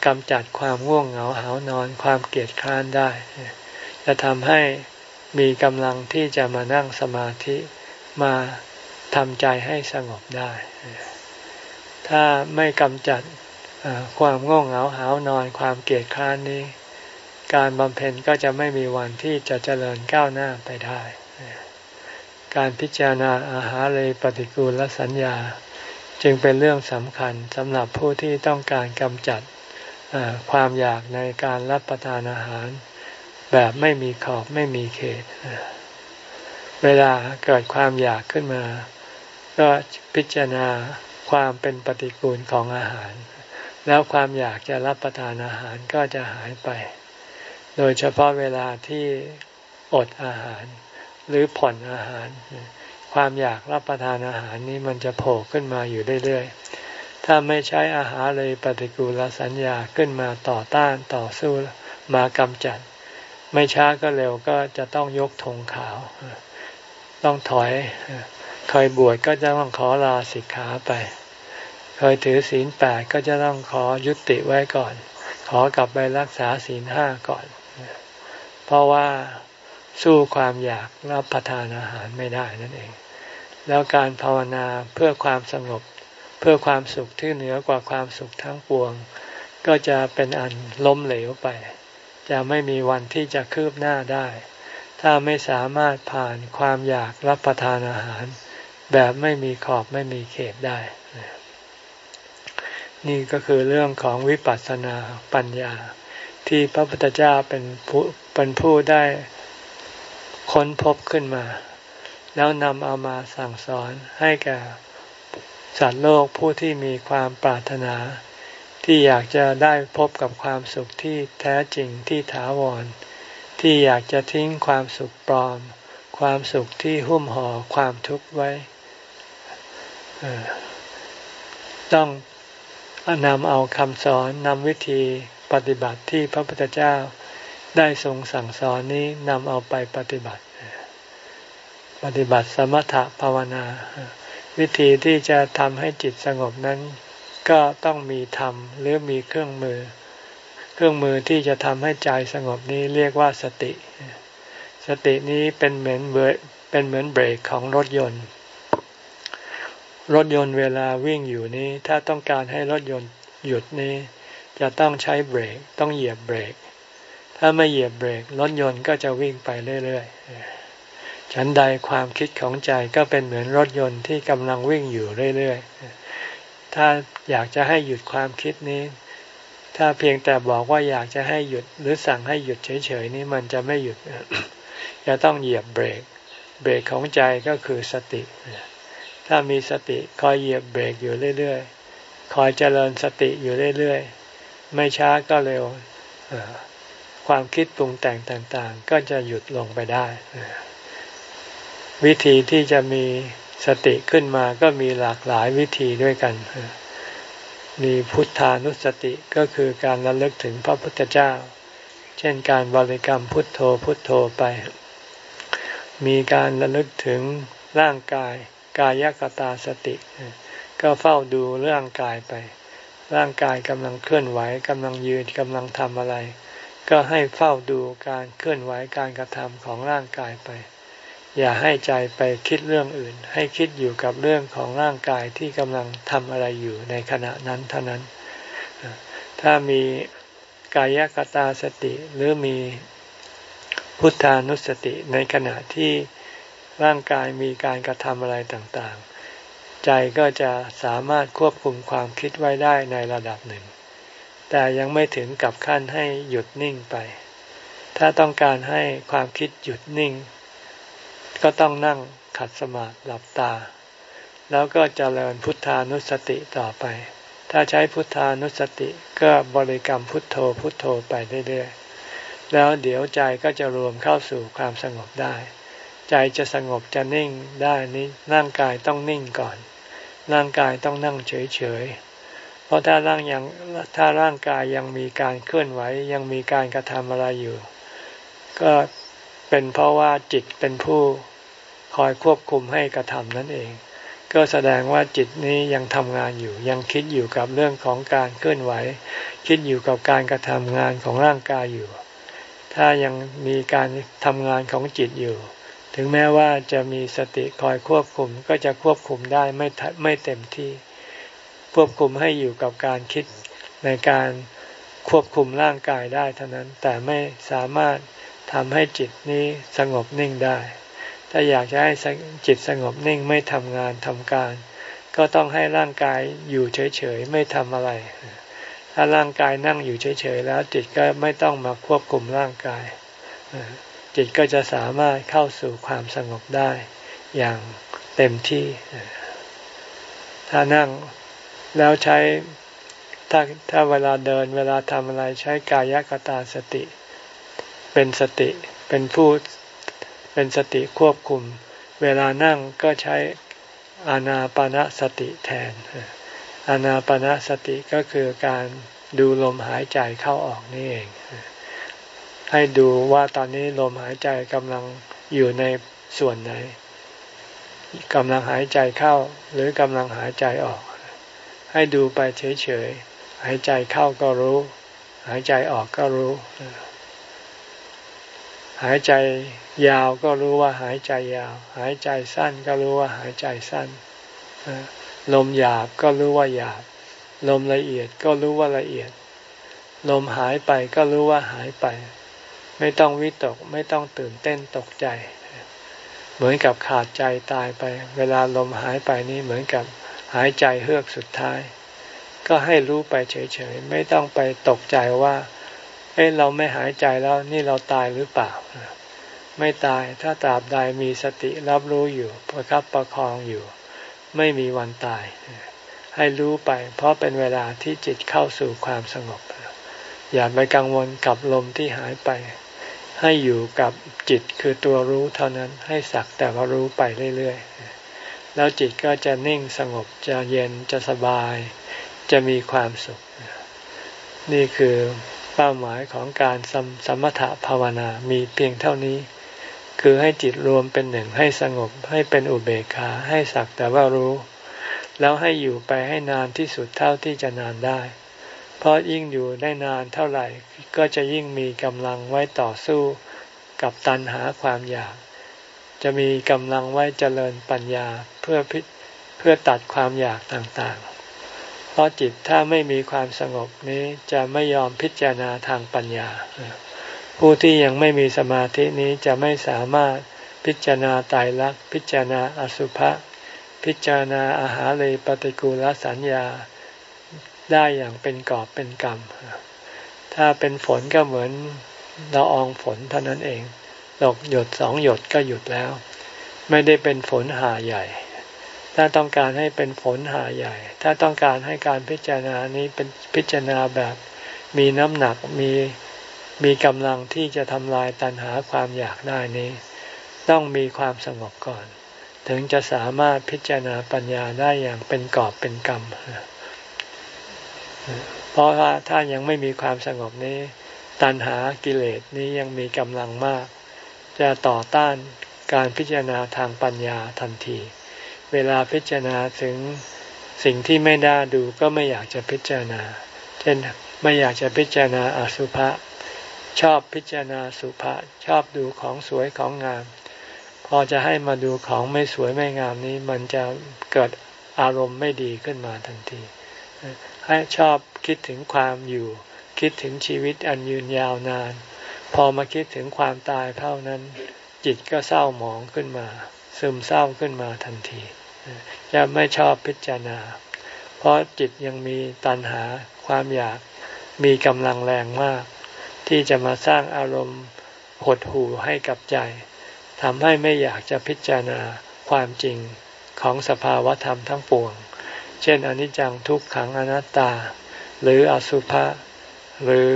กำจัดความง่วงเหงาหานอน ความเกียดคร้านได้ จะทำให้มีกำลังที่จะมานั่งสมาธิมาทำใจให้สงบได้ ถ้าไม่กำจัด ความง่วงเหงาหานอนความเกียดคร้านนี้ การบำเพ็ญก็จะไม่มีวันที่จะเจริญก้าวหน้าไปได้ การพิจารณาอาหารเลยปฏิกูลและสัญญา จึงเป็นเรื่องสำคัญสำหรับผู้ที่ต้องการกำจัดความอยากในการรับประทานอาหาร แบบไม่มีขอบไม่มีเขต เวลาเกิดความอยากขึ้นมา ก็พิจารณาความเป็นปฏิกูลของอาหาร แล้วความอยากจะรับประทานอาหารก็จะหายไป โดยเฉพาะเวลาที่อดอาหาร หรือผ่อนอาหาร ความอยากรับประทานอาหารนี้มันจะโผล่ขึ้นมาอยู่เรื่อยๆ ถ้าไม่ใช้อาหารเลยปฏิกูลสัญญาขึ้นมาต่อต้านต่อสู้มากำจัด ไม่ช้าก็เร็วก็จะต้องยกธงขาว ต้องถอยเคยบวชก็จะต้องขอลาสิกขาไป เคยถือศีลแปดก็จะต้องขอยุติไว้ก่อน ขอกลับไปรักษาศีลห้าก่อน เพราะว่าสู้ความอยากรับประทานอาหารไม่ได้นั่นเอง แล้วการภาวนาเพื่อความสงบ เพื่อความสุขที่เหนือกว่าความสุขทั้งปวง ก็จะเป็นอันล้มเหลวไป จะไม่มีวันที่จะคืบหน้าได้ ถ้าไม่สามารถผ่านความอยากรับประทานอาหาร แบบไม่มีขอบไม่มีเขตได้ นี่ก็คือเรื่องของวิปัสสนาปัญญา ที่พระพุทธเจ้าเป็นผู้เป็นผู้ได้ค้นพบขึ้นมา แล้วนำเอามาสั่งสอนให้แก่สัตว์โลกผู้ที่มีความปรารถนา ที่อยากจะได้พบกับความสุขที่แท้จริงที่ถาวร ที่อยากจะทิ้งความสุขปลอม ความสุขที่หุ้มห่อความทุกข์ไว้ต้อง นำเอาคำสอนนำวิธีปฏิบัติที่พระพุทธเจ้าได้ทรงสั่งสอนนี้นำเอาไปปฏิบัติ ปฏิบัติสมถะภาวนา วิธีที่จะทำให้จิตสงบนั้น ก็ต้องมีธรรมหรือมีเครื่องมือ เครื่องมือที่จะทำให้ใจสงบนี้เรียกว่าสติ สตินี้เป็นเหมือนเบรเป็นเหมือนเบรกของรถยนต์ รถยนต์เวลาวิ่งอยู่นี้ถ้าต้องการให้รถยนต์หยุดนี้ จะต้องใช้เบรกต้องเหยียบเบรก ถ้าไม่เหยียบเบรกรถยนต์ก็จะวิ่งไปเรื่อยๆฉันใดความคิดของใจก็เป็นเหมือนรถยนต์ที่กำลังวิ่งอยู่เรื่อยๆถ้าอยากจะให้หยุดความคิดนี้ ถ้าเพียงแต่บอกว่าอยากจะให้หยุดหรือสั่งให้หยุดเฉยๆนี้มันจะไม่หยุดจะต้องเหยียบเบรก เบรกของใจก็คือสติ ถ้ามีสติคอยเหยียบเบรกอยู่เรื่อยๆ คอยเจริญสติอยู่เรื่อยๆ ไม่ช้าก็เร็ว ความคิดปรุงแต่งต่างๆ ก็จะหยุดลงไปได้ วิธีที่จะมีสติขึ้นมาก็มีหลากหลายวิธีด้วยกัน มีพุทธานุสติก็คือการระลึกถึงพระพุทธเจ้า เช่นการบริกรรมพุทโธพุทโธไป มีการระลึกถึงร่างกาย กายกตาสติ ก็เฝ้าดูร่างกายไป ร่างกายกำลังเคลื่อนไหวกำลังยืนกำลังทำอะไร ก็ให้เฝ้าดูการเคลื่อนไหวการกระทำของร่างกายไป อย่าให้ใจไปคิดเรื่องอื่น ให้คิดอยู่กับเรื่องของร่างกายที่กำลังทำอะไรอยู่ในขณะนั้นเท่านั้น ถ้ามีกายกตาสติหรือมีพุทธานุสติในขณะที่ ร่างกายมีการกระทำอะไรต่างๆ ใจก็จะสามารถควบคุมความคิดไว้ได้ในระดับหนึ่ง แต่ยังไม่ถึงกับขั้นให้หยุดนิ่งไป ถ้าต้องการให้ความคิดหยุดนิ่ง ก็ต้องนั่งขัดสมาธิหลับตา แล้วก็เจริญพุทธานุสติต่อไป ถ้าใช้พุทธานุสติก็บริกรรมพุทโธพุทโธไปเรื่อยๆแล้วเดี๋ยวใจก็จะรวมเข้าสู่ความสงบได้ ใจจะสงบจะนิ่งได้นี้ร่างกายต้องนิ่งก่อน ร่างกายต้องนั่งเฉยๆเพราะถ้าร่างยังถ้าร่างกายยังมีการเคลื่อนไหวยังมีการกระทำอะไรอยู่ ก็เป็นเพราะว่าจิตเป็นผู้คอยควบคุมให้กระทำนั่นเอง ก็แสดงว่าจิตนี้ยังทำงานอยู่ ยังคิดอยู่กับเรื่องของการเคลื่อนไหว คิดอยู่กับการกระทำงานของร่างกายอยู่ ถ้ายังมีการทำงานของจิตอยู่ ถึงแม้ว่าจะมีสติคอยควบคุมก็จะควบคุมได้ไม่ไม่เต็มที่ ควบคุมให้อยู่กับการคิดในการควบคุมร่างกายได้เท่านั้นแต่ไม่สามารถทำให้จิตนี้สงบนิ่งได้ ถ้าอยากจะให้จิตสงบนิ่งไม่ทำงานทำการ ก็ต้องให้ร่างกายอยู่เฉยๆไม่ทำอะไร ถ้าร่างกายนั่งอยู่เฉยๆแล้วจิตก็ไม่ต้องมาควบคุมร่างกาย จิตก็จะสามารถเข้าสู่ความสงบได้อย่างเต็มที่ ถ้านั่งแล้วใช้ถ้าถ้าเวลาเดินเวลาทำอะไรใช้กายกตาสติ เป็นสติเป็นผู้เป็นสติควบคุม เวลานั่งก็ใช้อานาปณะสติแทนอานาปณะสติก็คือการดูลมหายใจเข้าออกนี่เอง ให้ดูว่าตอนนี้ลมหายใจกำลังอยู่ในส่วนไหนกำลังหายใจเข้าหรือกำลังหายใจออก ให้ดูไปเฉยๆ หายใจเข้าก็รู้ หายใจออกก็รู้ หายใจยาวก็รู้ว่าหายใจยาว หายใจสั้นก็รู้ว่าหายใจสั้น ลมหยาบก็รู้ว่าหยาบ ลมละเอียดก็รู้ว่าละเอียด ลมหายไปก็รู้ว่าหายไป ไม่ต้องวิตก ไม่ต้องตื่นเต้นตกใจ เหมือนกับขาดใจตายไป เวลาลมหายไปนี่เหมือนกับหายใจเฮือกสุดท้าย ก็ให้รู้ไปเฉยๆ ไม่ต้องไปตกใจว่า เอ้เราไม่หายใจแล้วนี่เราตายหรือเปล่า ไม่ตายถ้าตราบใดมีสติรับรู้อยู่ประคับประคองอยู่ ไม่มีวันตาย ให้รู้ไป เพราะเป็นเวลาที่จิตเข้าสู่ความสงบ อย่าไปกังวลกับลมที่หายไป ให้อยู่กับจิตคือตัวรู้เท่านั้นให้สักแต่ว่ารู้ไปเรื่อยๆ แล้วจิตก็จะนิ่งสงบจะเย็นจะสบาย จะมีความสุข นี่คือเป้าหมายของการสมสมถะภาวนามีเพียงเท่านี้ คือให้จิตรวมเป็นหนึ่งให้สงบให้เป็นอุเบกขาให้สักแต่ว่ารู้ แล้วให้อยู่ไปให้นานที่สุดเท่าที่จะนานได้ เพราะยิ่งอยู่ได้นานเท่าไหร่ ก็จะยิ่งมีกำลังไว้ต่อสู้กับตัณหาความอยาก จะมีกำลังไว้เจริญปัญญาเพื่อพิเพื่อตัดความอยากต่างๆ เพราะจิตถ้าไม่มีความสงบนี้จะไม่ยอมพิจารณาทางปัญญา ผู้ที่ยังไม่มีสมาธินี้จะไม่สามารถพิจารณาตายรักพิจารณาอสุภะพิจารณาอาหารเลยปฏิกูลสัญญาได้อย่างเป็นกอบเป็นกรรม ถ้าเป็นฝนก็เหมือนละอองฝนเท่านั้นเองตกหยดสองหยดก็หยุดแล้ว ไม่ได้เป็นฝนหาใหญ่ ถ้าต้องการให้เป็นฝนหาใหญ่ ถ้าต้องการให้การพิจารณานี้เป็นพิจารณาแบบมีน้ำหนักมีมีกำลังที่จะทำลายตันหาความอยากได้นี้ ต้องมีความสงบก่อน ถึงจะสามารถพิจารณาปัญญาได้อย่างเป็นกอบเป็นกรรม เพราะว่าถ้ายังไม่มีความสงบนี้ ตัณหากิเลสนี้ยังมีกำลังมาก จะต่อต้านการพิจารณาทางปัญญาทันที เวลาพิจารณาถึงสิ่งที่ไม่น่าดูก็ไม่อยากจะพิจารณา เช่นไม่อยากจะพิจารณาอสุภะชอบพิจารณาสุภะชอบดูของสวยของงาม พอจะให้มาดูของไม่สวยไม่งามนี้ มันจะเกิดอารมณ์ไม่ดีขึ้นมาทันที ให้ชอบ คิดถึงความอยู่ คิดถึงชีวิตอันยืนยาวนาน พอมาคิดถึงความตายเท่านั้น จิตก็เศร้าหมองขึ้นมา ซึมเศร้าขึ้นมาทันทีจะไม่ชอบพิจารณา เพราะจิตยังมีตัณหาความอยากมีกำลังแรงมาก ที่จะมาสร้างอารมณ์หดหู่ให้กับใจทำให้ไม่อยากจะพิจารณาความจริงของสภาวะธรรมทั้งปวง เช่นอนิจจังทุกขังอนัตตา หรืออสุภะหรือ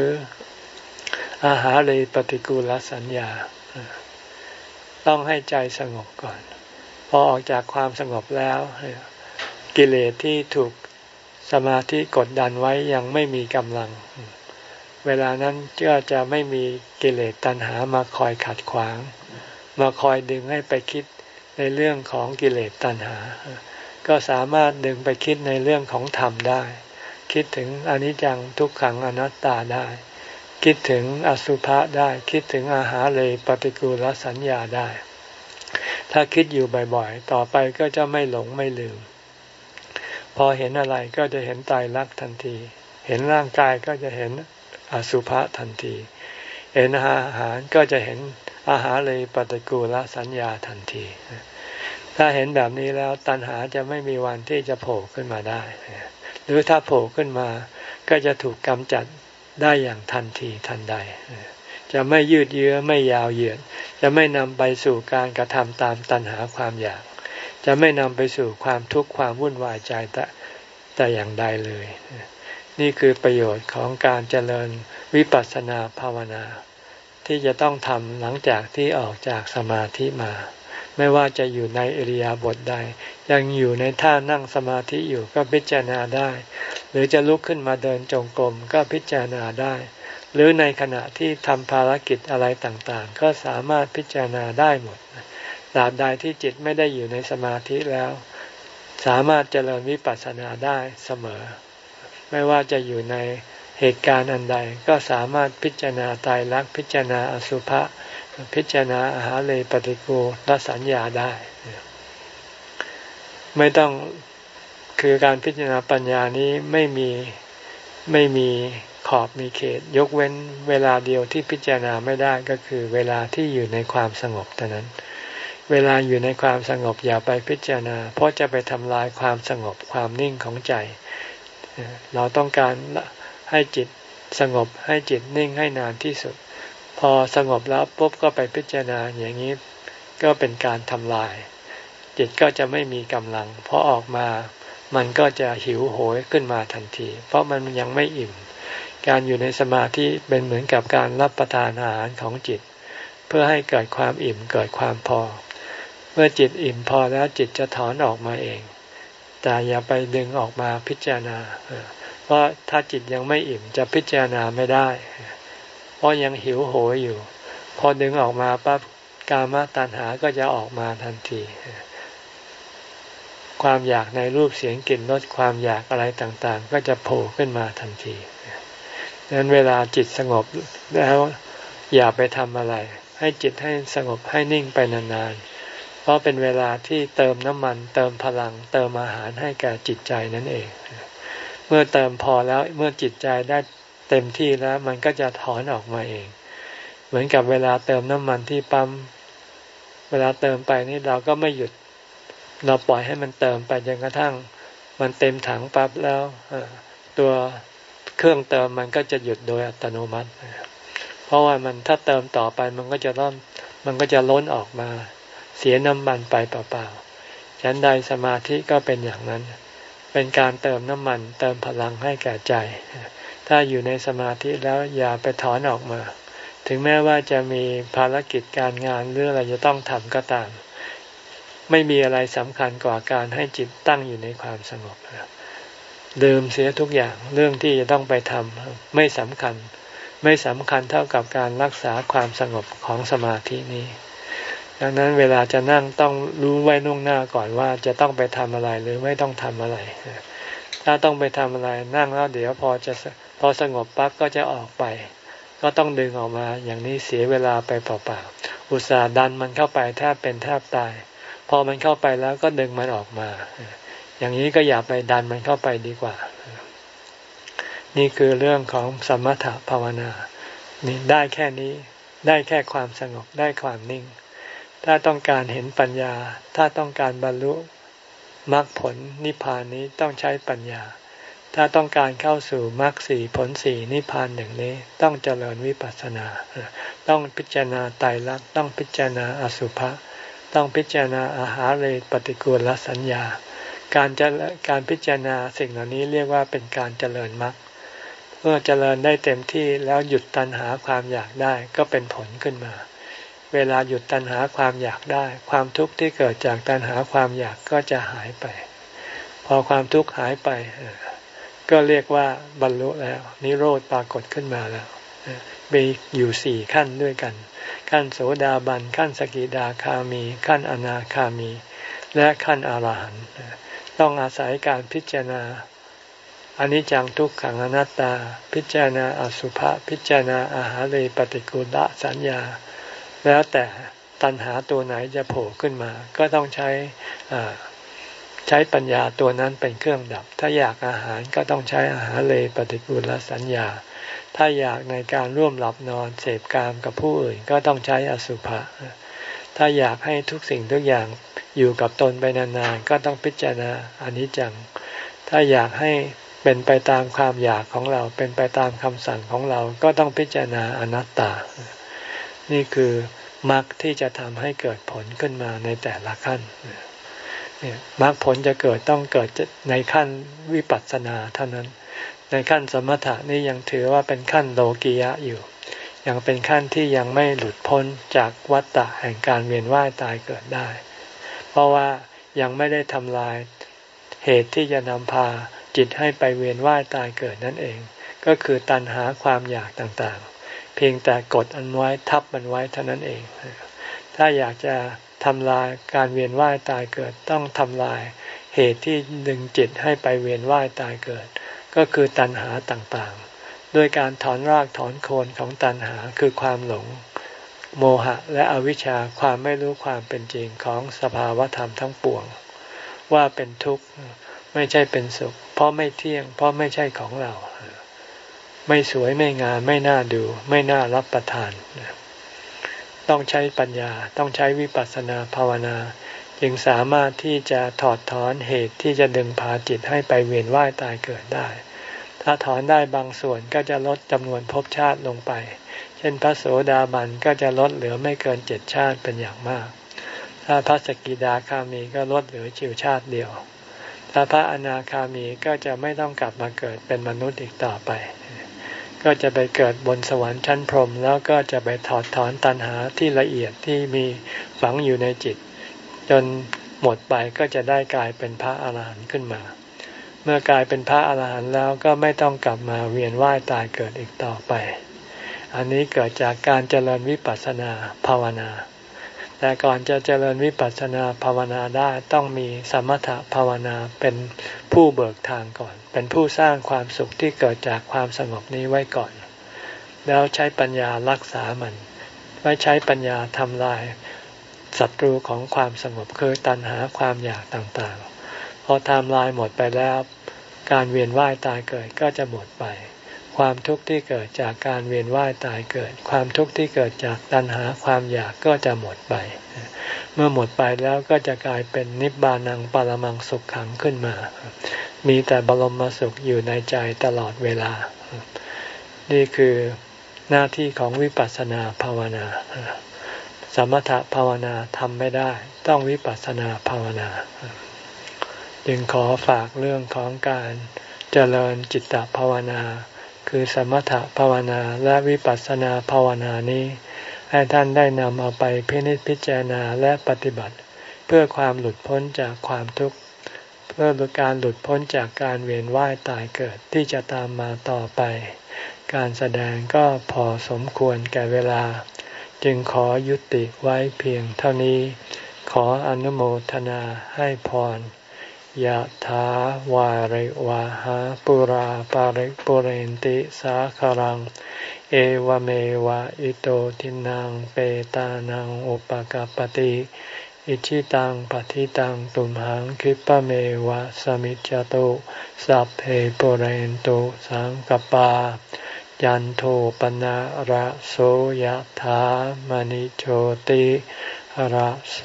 อาหารเลยปฏิกูลสัญญา ต้องให้ใจสงบก่อน พอออกจากความสงบแล้ว กิเลสที่ถูกสมาธิกดดันไว้ยังไม่มีกำลัง เวลานั้นก็จะไม่มีกิเลสตัณหามาคอยขัดขวาง มาคอยดึงให้ไปคิดในเรื่องของกิเลสตัณหา ก็สามารถดึงไปคิดในเรื่องของธรรมได้ คิดถึงอนิจจังทุกขังอนัตตาได้ คิดถึงอสุภะได้ คิดถึงอาหารเลยปฏิกูลสัญญาได้ ถ้าคิดอยู่บ่อยๆ ต่อไปก็จะไม่หลงไม่ลืม พอเห็นอะไรก็จะเห็นตายรักทันที เห็นร่างกายก็จะเห็นอสุภะทันที เห็นอาหารก็จะเห็นอาหารเลยปฏิกูลสัญญาทันที ถ้าเห็นแบบนี้แล้วตัณหาจะไม่มีวันที่จะโผล่ขึ้นมาได้ หรือถ้าโผล่ขึ้นมา ก็จะถูกกำจัดได้อย่างทันทีทันใด จะไม่ยืดเยื้อไม่ยาวเหยียด จะไม่นำไปสู่การกระทำตามตัณหาความอยาก จะไม่นำไปสู่ความทุกข์ความวุ่นวายใจแต่แต่อย่างใดเลย นี่คือประโยชน์ของการเจริญวิปัสสนาภาวนา ที่จะต้องทำหลังจากที่ออกจากสมาธิมา ไม่ว่าจะอยู่ในอริยาบทใด ยังอยู่ในท่านั่งสมาธิอยู่ก็พิจารณาได้ หรือจะลุกขึ้นมาเดินจงกรมก็พิจารณาได้ หรือในขณะที่ทำภารกิจอะไรต่างๆ ก็สามารถพิจารณาได้หมดตราบใดที่จิตไม่ได้อยู่ในสมาธิแล้ว สามารถเจริญวิปัสสนาได้เสมอ ไม่ว่าจะอยู่ในเหตุการณ์อันใดก็สามารถพิจารณาตายรักพิจารณาอสุภะ พิจารณาอาหารเลยปฏิกูลสัญญาได้ ไม่ต้องคือการพิจารณาปัญญานี้ไม่มีไม่มีขอบมีเขต ยกเว้นเวลาเดียวที่พิจารณาไม่ได้ก็คือเวลาที่อยู่ในความสงบเท่านั้น เวลาอยู่ในความสงบอย่าไปพิจารณา เพราะจะไปทำลายความสงบความนิ่งของใจ เราต้องการให้จิตสงบให้จิตนิ่งให้นานที่สุด พอสงบแล้วปุ๊บก็ไปพิจารณาอย่างนี้ก็เป็นการทำลาย จิตก็จะไม่มีกำลังพอออกมา มันก็จะหิวโหยขึ้นมาทันที เพราะมันยังไม่อิ่ม การอยู่ในสมาธิเป็นเหมือนกับการรับประทานอาหารของจิต เพื่อให้เกิดความอิ่มเกิดความพอ เมื่อจิตอิ่มพอแล้วจิตจะถอนออกมาเอง แต่อย่าไปดึงออกมาพิจารณา เพราะถ้าจิตยังไม่อิ่มจะพิจารณาไม่ได้ เพราะยังหิวโหยอยู่ พอดึงออกมาปั๊บกามตัณหาก็จะออกมาทันที ความอยากในรูปเสียงกลิ่นรสความอยากอะไรต่างๆ ก็จะโผล่ขึ้นมาทันทีดังนั้นเวลาจิตสงบแล้วอย่าไปทำอะไร ให้จิตให้สงบให้นิ่งไปนานๆ เพราะเป็นเวลาที่เติมน้ำมัน เติมพลัง เติมอาหารให้แก่จิตใจนั่นเอง เมื่อเติมพอแล้วเมื่อจิตใจได้ เต็มที่แล้ว มันก็จะถอนออกมาเอง เหมือนกับเวลาเติมน้ำมันที่ปั๊มเวลาเติมไปนี่เราก็ไม่หยุด เราปล่อยให้มันเติมไปจนกระทั่ง มันเต็มถังปั๊บแล้วตัวเครื่องเติมมันก็จะหยุดโดยอัตโนมัติ เพราะว่ามันถ้าเติมต่อไปมันก็จะร่อนมันก็จะล้นออกมา เสียน้ำมันไปเปล่าๆฉันใดสมาธิก็เป็นอย่างนั้น เป็นการเติมน้ำมัน เติมพลังให้แก่ใจ ถ้าอยู่ในสมาธิแล้วอย่าไปถอนออกมา ถึงแม้ว่าจะมีภารกิจการงานหรืออะไรจะต้องทำก็ตาม ไม่มีอะไรสำคัญกว่าการให้จิตตั้งอยู่ในความสงบลืมเสียทุกอย่างเรื่องที่จะต้องไปทำไม่สำคัญ ไม่สำคัญเท่ากับการรักษาความสงบของสมาธินี้ ดังนั้นเวลาจะนั่งต้องรู้ไว้นุ่งหน้าก่อนว่าจะต้องไปทำอะไรหรือไม่ต้องทำอะไรถ้าต้องไปทำอะไรนั่งแล้วเดี๋ยวพอจะ พอสงบปั๊บก็จะออกไป ก็ต้องดึงออกมาอย่างนี้เสียเวลาไปเปล่าๆอุตส่าห์ดันมันเข้าไปแทบเป็นแทบตาย พอมันเข้าไปแล้วก็ดึงมันออกมา อย่างนี้ก็อย่าไปดันมันเข้าไปดีกว่า นี่คือเรื่องของสมถภาวนานี่ได้แค่นี้ได้แค่ความสงบได้ความนิ่ง ถ้าต้องการเห็นปัญญา ถ้าต้องการบรรลุมรรคผลนิพพานนี้ต้องใช้ปัญญา ถ้าต้องการเข้าสู่มรรคสีผลสีนิพพานหนึ่งนี้ ต้องเจริญวิปัสสนา ต้องพิจารณาไตรลักษณ์ต้องพิจารณาอสุภะต้องพิจารณาอาหารเลยปฏิกูลสัญญา การจะการพิจารณาสิ่งเหล่านี้เรียกว่าเป็นการเจริญมรรคเมื่อเจริญได้เต็มที่แล้วหยุดตัณหาความอยากได้ก็เป็นผลขึ้นมา เวลาหยุดตัณหาความอยากได้ ความทุกข์ที่เกิดจากตัณหาความอยากก็จะหายไป พอความทุกข์หายไป ก็เรียกว่าบรรลุแล้ว นิโรธปรากฏขึ้นมาแล้วมีอยู่สี่ขั้นด้วยกัน ขั้นโสดาบันขั้นสกิดาคามี ขั้นอนาคามี และขั้นอรหันต์ต้องอาศัยการพิจารณาอนิจจังทุกขังอนัตตา พิจารณาอสุภะพิจารณาอาหารเลยปฏิกูลสัญญา แล้วแต่ตัณหาตัวไหนจะโผล่ขึ้นมา ก็ต้องใช้ ใช้ปัญญาตัวนั้นเป็นเครื่องดับ ถ้าอยากอาหารก็ต้องใช้อาหารเลยปฏิกูลสัญญา ถ้าอยากในการร่วมหลับนอนเสพกามกับผู้อื่นก็ต้องใช้อสุภะถ้าอยากให้ทุกสิ่งทุกอย่างอยู่กับตนไปนานๆก็ต้องพิจารณาอนิจจัง ถ้าอยากให้เป็นไปตามความอยากของเรา เป็นไปตามคำสั่งของเราก็ต้องพิจารณาอนัตตา นี่คือมรรคที่จะทำให้เกิดผลขึ้นมาในแต่ละขั้น มรรคผลจะเกิดต้องเกิดในขั้นวิปัสสนาเท่านั้น ในขั้นสมถะนี่ยังถือว่าเป็นขั้นโลกียะอยู่ ยังเป็นขั้นที่ยังไม่หลุดพ้นจากวัฏฏะแห่งการเวียนว่ายตายเกิดได้ เพราะว่ายังไม่ได้ทำลายเหตุที่จะนำพาจิตให้ไปเวียนว่ายตายเกิดนั่นเอง ก็คือตัณหาความอยากต่างๆ เพียงแต่กดอันไว้ทับมันไว้เท่านั้นเอง ถ้าอยากจะ ทำลายการเวียนว่ายตายเกิดต้องทำลายเหตุที่ดึงจิตให้ไปเวียนว่ายตายเกิด ก็คือตัณหาต่างๆ ด้วยการถอนรากถอนโคนของตัณหาคือความหลง โมหะและอวิชชาความไม่รู้ความเป็นจริงของสภาวธรรมทั้งปวง ว่าเป็นทุกข์ไม่ใช่เป็นสุข เพราะไม่เที่ยง เพราะไม่ใช่ของเรา ไม่สวยไม่งามไม่น่าดู ไม่น่ารับประทาน ต้องใช้ปัญญาต้องใช้วิปัสสนาภาวนา จึงสามารถที่จะถอดถอนเหตุที่จะดึงพาจิตให้ไปเวียนว่ายตายเกิดได้ ถ้าถอนได้บางส่วนก็จะลดจำนวนภพชาติลงไป เช่นพระโสดาบันก็จะลดเหลือไม่เกินเจ็ดชาติเป็นอย่างมาก ถ้าพระสกิดาคามีก็ลดเหลือจิวชาติเดียวถ้าพระอนาคามีก็จะไม่ต้องกลับมาเกิดเป็นมนุษย์อีกต่อไป ก็จะไปเกิดบนสวรรค์ชั้นพรหมแล้วก็จะไปถอดถอนตัณหาที่ละเอียดที่มีฝังอยู่ในจิต จนหมดไปก็จะได้กลายเป็นพระอาหารหันต์ขึ้นมา เมื่อกลายเป็นพระอาหารหันต์แล้วก็ไม่ต้องกลับมาเวียนว่ายตายเกิดอีกต่อไป อันนี้เกิดจากการเจริญวิปัสสนาภาวนา แต่ก่อนจะเจริญวิปัสสนาภาวนาได้ต้องมีสมถภาวนาเป็นผู้เบิกทางก่อน เป็นผู้สร้างความสุขที่เกิดจากความสงบนี้ไว้ก่อน แล้วใช้ปัญญารักษามันไม่ใช้ปัญญาทำลายศัตรูของความสงบคือตัณหาความอยากต่างๆ พอทำลายหมดไปแล้ว การเวียนว่ายตายเกิดก็จะหมดไป ความทุกข์ที่เกิดจากการเวียนว่ายตายเกิด ความทุกข์ที่เกิดจากตัณหาความอยากก็จะหมดไป เมื่อหมดไปแล้วก็จะกลายเป็นนิบานังปรมังสุขขังขึ้นมา มีแต่บรมสุขอยู่ในใจตลอดเวลา นี่คือหน้าที่ของวิปัสสนาภาวนา สมถภาวนาทำไม่ได้ ต้องวิปัสสนาภาวนา จึงขอฝากเรื่องของการเจริญจิตตภาวนา คือสมถภาวนาและวิปัสสนาภาวนานี้ ให้ท่านได้นำเอาไปพินิจพิจารณาและปฏิบัติ เพื่อความหลุดพ้นจากความทุกข์ เพื่อการหลุดพ้นจากการเวียนว่ายตายเกิดที่จะตามมาต่อไป การแสดงก็พอสมควรแก่เวลา จึงขอยุติไว้เพียงเท่านี้ ขออนุโมทนาให้พร ยะถาวาริวาหาปุราปาริปุเรนติสาคารัง เอวเมวะอิโตทินังเปตานังอุปกาปติ อิชิตังปฏิตังตุมหังคิปะเมวะสมิจจตุสัพเพปุเรนตุสังกปา ยันโทปนะระโสยธามณิโชติ ระโส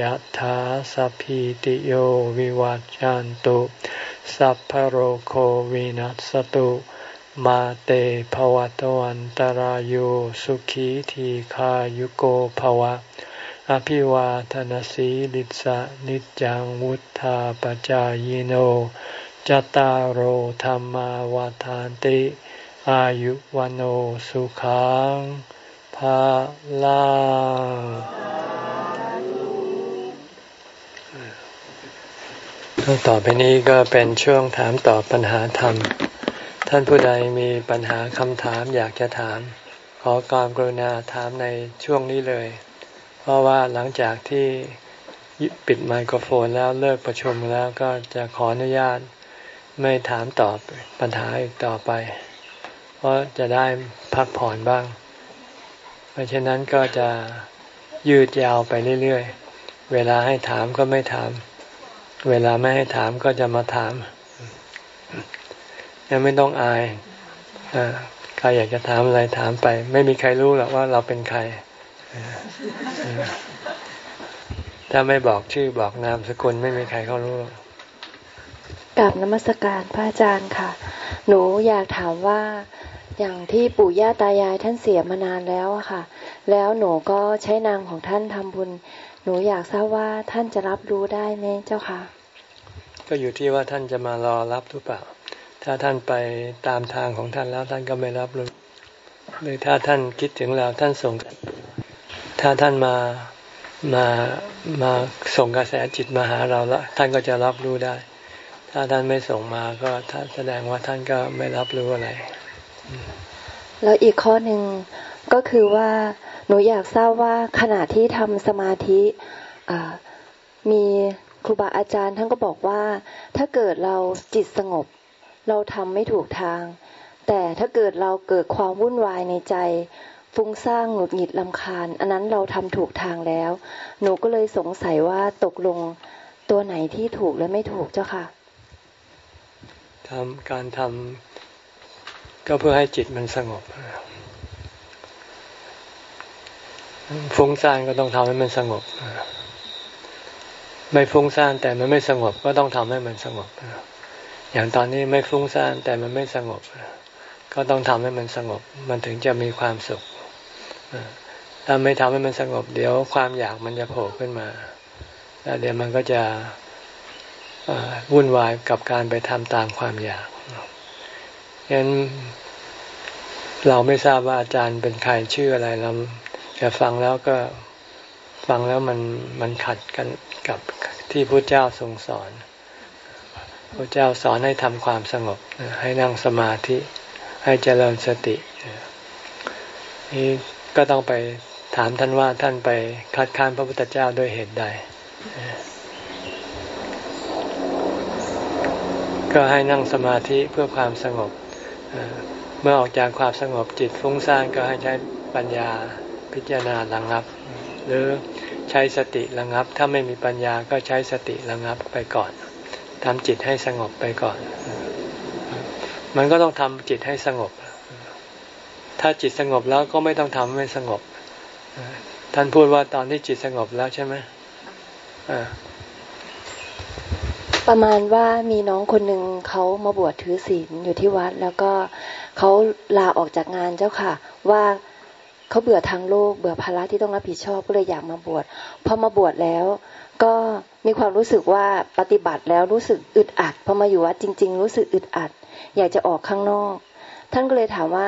ยธาสัพพิติโยวิวัจจันตุสัพพโรโควินัสตุมาเตภวะตวันตารโยสุขีทีขายุโกภวะ อภิวาทนสีลิสะนิจังวุธาปจายโนจตารโหธรรมาวาทานติ อายุวันโอสุขังภาลา ต่อไปนี้ก็เป็นช่วงถามตอบปัญหาธรรม ท่านผู้ใดมีปัญหาคำถามอยากจะถาม ขอความกรุณาถามในช่วงนี้เลย เพราะว่าหลังจากที่ปิดไมโครโฟนแล้วเลิกประชุมแล้วก็จะขออนุญาตไม่ถามตอบปัญหาอีกต่อไป เพราะจะได้พักผ่อนบ้าง เพราะฉะนั้นก็จะยืดยาวไปเรื่อยๆ เวลาให้ถามก็ไม่ถาม เวลาไม่ให้ถามก็จะมาถาม ยังไม่ต้องอายใครอยากจะถามอะไรถามไป ไม่มีใครรู้หรอกว่าเราเป็นใคร ถ้าไม่บอกชื่อบอกนามสกุลไม่มีใครเขารู้กลับนมัสการพระอาจารย์ค่ะ หนูอยากถามว่าอย่างที่ปู่ย่าตายายท่านเสียมานานแล้วอะค่ะ แล้วหนูก็ใช้นามของท่านทำบุญ นูอยากทราบว่าท่านจะรับรู้ได้ไหมเจ้าค่ะ ก็อยู่ที่ว่าท่านจะมารอรับหรือเปล่า ถ้าท่านไปตามทางของท่านแล้วท่านก็ไม่รับรู้หรือถ้าท่านคิดถึงเราท่านส่ง ถ้าท่านมามามาส่งกระแสจิตมาหาเราแล้วท่านก็จะรับรู้ได้ ถ้าท่านไม่ส่งมาก็ท่านแสดงว่าท่านก็ไม่รับรู้อะไร แล้วอีกข้อหนึ่งก็คือว่า หนูอยากทราบว่าขณะที่ทำสมาธิมีครูบาอาจารย์ท่านก็บอกว่า ถ้าเกิดเราจิตสงบ เราทำไม่ถูกทาง แต่ถ้าเกิดเราเกิดความวุ่นวายในใจ ฟุ้งซ่านหงุดหงิดลำคาญ อันนั้นเราทำถูกทางแล้ว หนูก็เลยสงสัยว่าตกลงตัวไหนที่ถูกและไม่ถูกเจ้าค่ะทำการทำก็เพื่อให้จิตมันสงบ ฟุ้งซ่านก็ต้องทำให้มันสงบ ไม่ฟุ้งซ่านแต่มันไม่สงบก็ต้องทำให้มันสงบ อย่างตอนนี้ไม่ฟุ้งซ่านแต่มันไม่สงบ ก็ต้องทำให้มันสงบ มันถึงจะมีความสุข ถ้าไม่ทำให้มันสงบ เดี๋ยวความอยากมันจะโผล่ขึ้นมา แล้วเดี๋ยวมันก็จะวุ่นวายกับการไปทำตามความอยากฉะนั้นเราไม่ทราบว่าอาจารย์เป็นใครชื่ออะไรเรา จะฟังแล้วก็ฟังแล้วมันมันขัดกันกับที่พระเจ้าทรงสอนพระเจ้าสอนให้ทำความสงบ ให้นั่งสมาธิ ให้เจริญสติ นี่ก็ต้องไปถามท่านว่าท่านไปคัดค้านพระพุทธเจ้าด้วยเหตุใด ก็ให้นั่งสมาธิเพื่อความสงบ เมื่อออกจากความสงบจิตฟุ้งซ่านก็ให้ใช้ปัญญา พิจารณาระงับ หรือใช้สติระงับ ถ้าไม่มีปัญญาก็ใช้สติระงับไปก่อนทำจิตให้สงบไปก่อน มันก็ต้องทำจิตให้สงบ ถ้าจิตสงบแล้วก็ไม่ต้องทำให้สงบ ท่านพูดว่าตอนที่จิตสงบแล้วใช่ไหมประมาณว่ามีน้องคนหนึ่งเขามาบวชถือศีลอยู่ที่วัด แล้วก็เขาลาออกจากงานเจ้าค่ะ ว่า เขาเบื่อทางโลก เบื่อภาระที่ต้องรับผิดชอบก็เลยอยากมาบวชพอมาบวชแล้ว ก็มีความรู้สึกว่าปฏิบัติแล้วรู้สึกอึดอัดพอมาอยู่วัดจริง ๆ รู้สึกอึดอัด อยากจะออกข้างนอก ท่านก็เลยถามว่า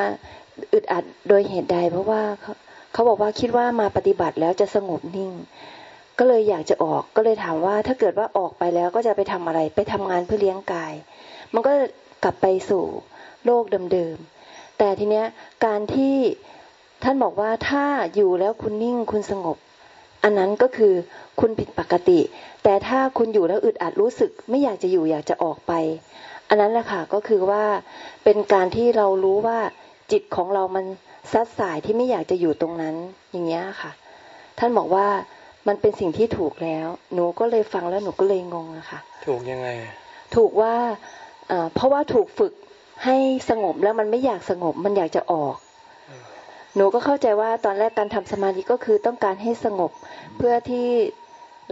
อึดอัดโดยเหตุใด เพราะว่าเขาบอกว่าคิดว่ามาปฏิบัติแล้วจะสงบนิ่ง ก็เลยอยากจะออกก็เลยถามว่า ถ้าเกิดว่าออกไปแล้วก็จะไปทำอะไรไปทำงานเพื่อเลี้ยงกาย มันก็กลับไปสู่โลกเดิมๆแต่ทีเนี้ยการที่ ท่านบอกว่าถ้าอยู่แล้วคุณนิ่งคุณสงบ อันนั้นก็คือคุณผิดปกติ แต่ถ้าคุณอยู่แล้วอึดอัดรู้สึก ไม่อยากจะอยู่อยากจะออกไป อันนั้นแหละค่ะก็คือว่าเป็นการที่เรารู้ว่าจิตของเรามันซัดสายที่ไม่อยากจะอยู่ตรงนั้นอย่างเงี้ยค่ะ ท่านบอกว่ามันเป็นสิ่งที่ถูกแล้ว หนูก็เลยฟังแล้วหนูก็เลยงงอะค่ะ ถูกยังไง ถูกว่าเพราะว่าถูกฝึกให้สงบแล้วมันไม่อยากสงบมันอยากจะออก หนูก็เข้าใจว่าตอนแรกการทำสมาธิก็คือต้องการให้สงบ เพื่อที่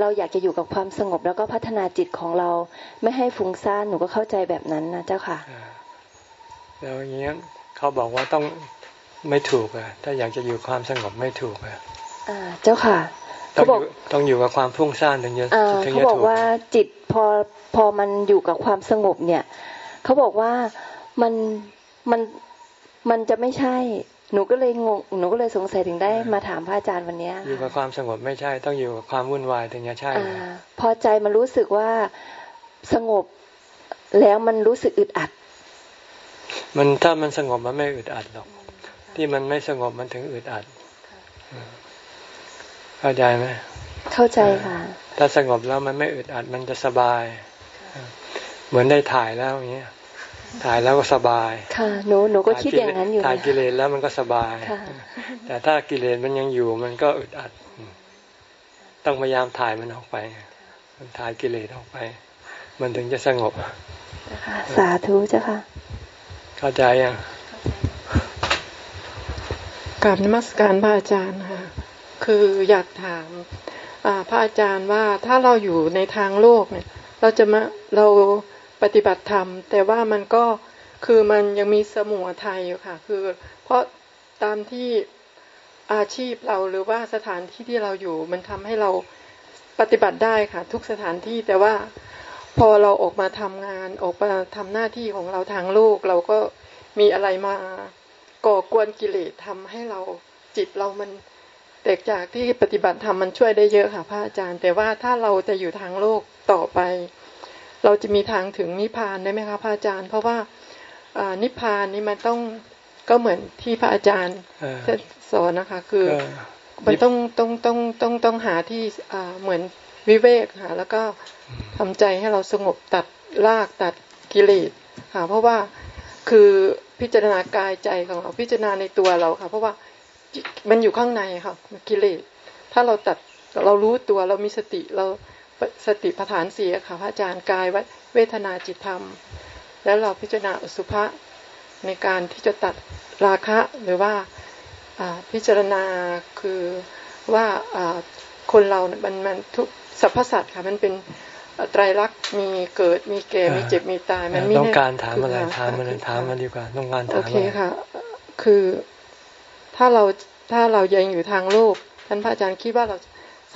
เราอยากจะอยู่กับความสงบ แล้วก็พัฒนาจิตของเราไม่ให้ฟุ้งซ่านหนูก็เข้าใจแบบนั้นนะเจ้าค่ะแล้วอย่างนี้เขาบอกว่าต้องไม่ถูกอะถ้าอยากจะอยู่ความสงบไม่ถูกอะเจ้าค่ะเขาบอกต้องอยู่กับความฟุ้งซ่านถึงจะถึงจะถูกเขาบอกว่าจิตพอพอมันอยู่กับความสงบเนี่ยเขาบอกว่ามันมันมันจะไม่ใช่ หนูก็เลยงงหนูก็เลยสงสัยถึงได้มาถามพระอาจารย์วันนี้อยู่กับความสงบไม่ใช่ต้องอยู่กับความวุ่นวายถึงจะใช่พอใจมันรู้สึกว่าสงบแล้วมันรู้สึกอึดอัด มันถ้ามันสงบมันไม่อึดอัดหรอก ที่มันไม่สงบมันถึงอึดอัด เข้าใจไหมเข้าใจค่ะ ถ้าสงบแล้วมันไม่อึดอัดมันจะสบาย เหมือนได้ถ่ายแล้วอย่างเงี้ย ถ่ายแล้วก็สบาย ค่ะหนูหนูก็คิดอย่างนั้นอยู่ถ่ายกิเลสแล้วมันก็สบาย แต่ถ้ากิเลสมันยังอยู่มันก็อึดอัด ต้องพยายามถ่ายมันออกไป มันถ่ายกิเลสออกไป มันถึงจะสงบ สาธุเจ้าค่ะ เข้าใจยังกราบนมัสการพระอาจารย์ค่ะ คืออยากถามพระอาจารย์ว่าถ้าเราอยู่ในทางโลกเนี่ย เราจะมาเรา ปฏิบัติธรรม แต่ว่ามันก็คือมันยังมีสมุทยอยู่ค่ะ คือเพราะตามที่อาชีพเราหรือว่าสถานที่ที่เราอยู่ มันทำให้เราปฏิบัติได้ค่ะ ทุกสถานที่แต่ว่าพอเราออกมาทำงานออกมาทำหน้าที่ของเราทางโลกเราก็มีอะไรมาก่อกวนกิเลสทำให้เราจิตเรามันแตกจากที่ปฏิบัติธรรมมันช่วยได้เยอะค่ะพระอาจารย์ แต่ว่าถ้าเราจะอยู่ทางโลกต่อไป เราจะมีทางถึงนิพพานได้ไหมคะพระอาจารย์ เพราะว่านิพพานนี่มันต้องก็เหมือนที่พระอาจารย์สอนนะคะ คือมันต้องต้องต้องต้องต้องหาที่เหมือนวิเวกค่ะแล้วก็ทำใจให้เราสงบตัดลากตัดกิเลสค่ะเพราะว่าคือพิจารณากายใจของเราพิจารณาในตัวเราค่ะ เพราะว่ามันอยู่ข้างในค่ะกิเลสถ้าเราตัดเรารู้ตัวเรามีสติเรา สติปัฏฐานสี่ค่ะพระอาจารย์กายเวทนาจิตธรรม แล้วเราพิจารณาอสุภะในการที่จะตัดราคะหรือว่าพิจารณาคือว่าคนเราเนี่ยมันมันทุกสรรพสัตว์ค่ะมันเป็นไตรลักษณ์มีเกิดมีแก่มีเจ็บมีตาย มันมีต้องการถามอะไรถามมันถามมันดีกว่าต้องการถามโอเคค่ะ คือถ้าเราถ้าเรายังอยู่ทางโลกท่านพระอาจารย์คิดว่าเรา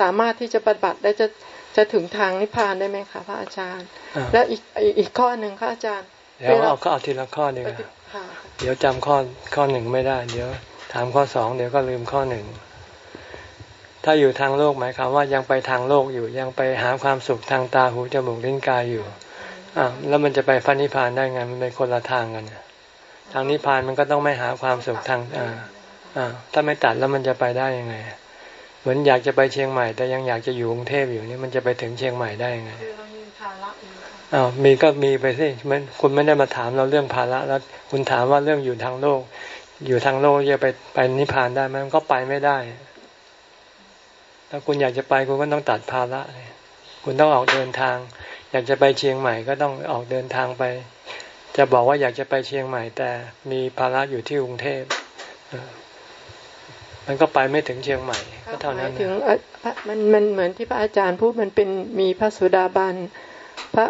สามารถที่จะปฏิบัติได้จะ จะถึงทางนิพพานได้ไหมคะพระอาจารย์ แล้วอีกอีกข้อหนึ่งค่ะอาจารย์เดี๋ยวเอาก็เอาทีละข้อหนึ่งเดี๋ยวจำข้อข้อหนึ่งไม่ได้ เดี๋ยวถามข้อสองเดี๋ยวก็ลืมข้อหนึ่งถ้าอยู่ทางโลกหมายความว่ายังไปทางโลกอยู่ยังไปหาความสุขทางตาหูจมูกลิ้นกายอยู่อ่าแล้วมันจะไปฟันนิพพานได้ไงมันเป็นคนละทางกันทางนิพพานมันก็ต้องไม่หาความสุขทางอ่าอ่าถ้าไม่ตัดแล้วมันจะไปได้ยังไง เหมือนอยากจะไปเชียงใหม่ แต่ยังอยากจะอยู่กรุงเทพอยู่นี่มันจะไปถึงเชียงใหม่ได้ยังไงอ้าวมีก็มีไปสิมันคุณไม่ได้มาถามเราเรื่องภาระแล้ว คุณถามว่าเรื่องอยู่ทางโลก อยู่ทางโลกจะไปไปนิพพานได้ไหมมันก็ไปไม่ได้ถถ้าคุณอยากจะไปคุณก็ต้องตัดภาระคุณต้องออกเดินทาง อยากจะไปเชียงใหม่ก็ต้องออกเดินทางไป จะบอกว่าอยากจะไปเชียงใหม่แต่มีภาระอยู่ที่กรุงเทพ มันก็ไปไม่ถึงเชียงใหม่ ก็เท่านั้นถึงมันมันเหมือนที่พระอาจารย์พูดมันเป็นมีพระสุดาบันพระ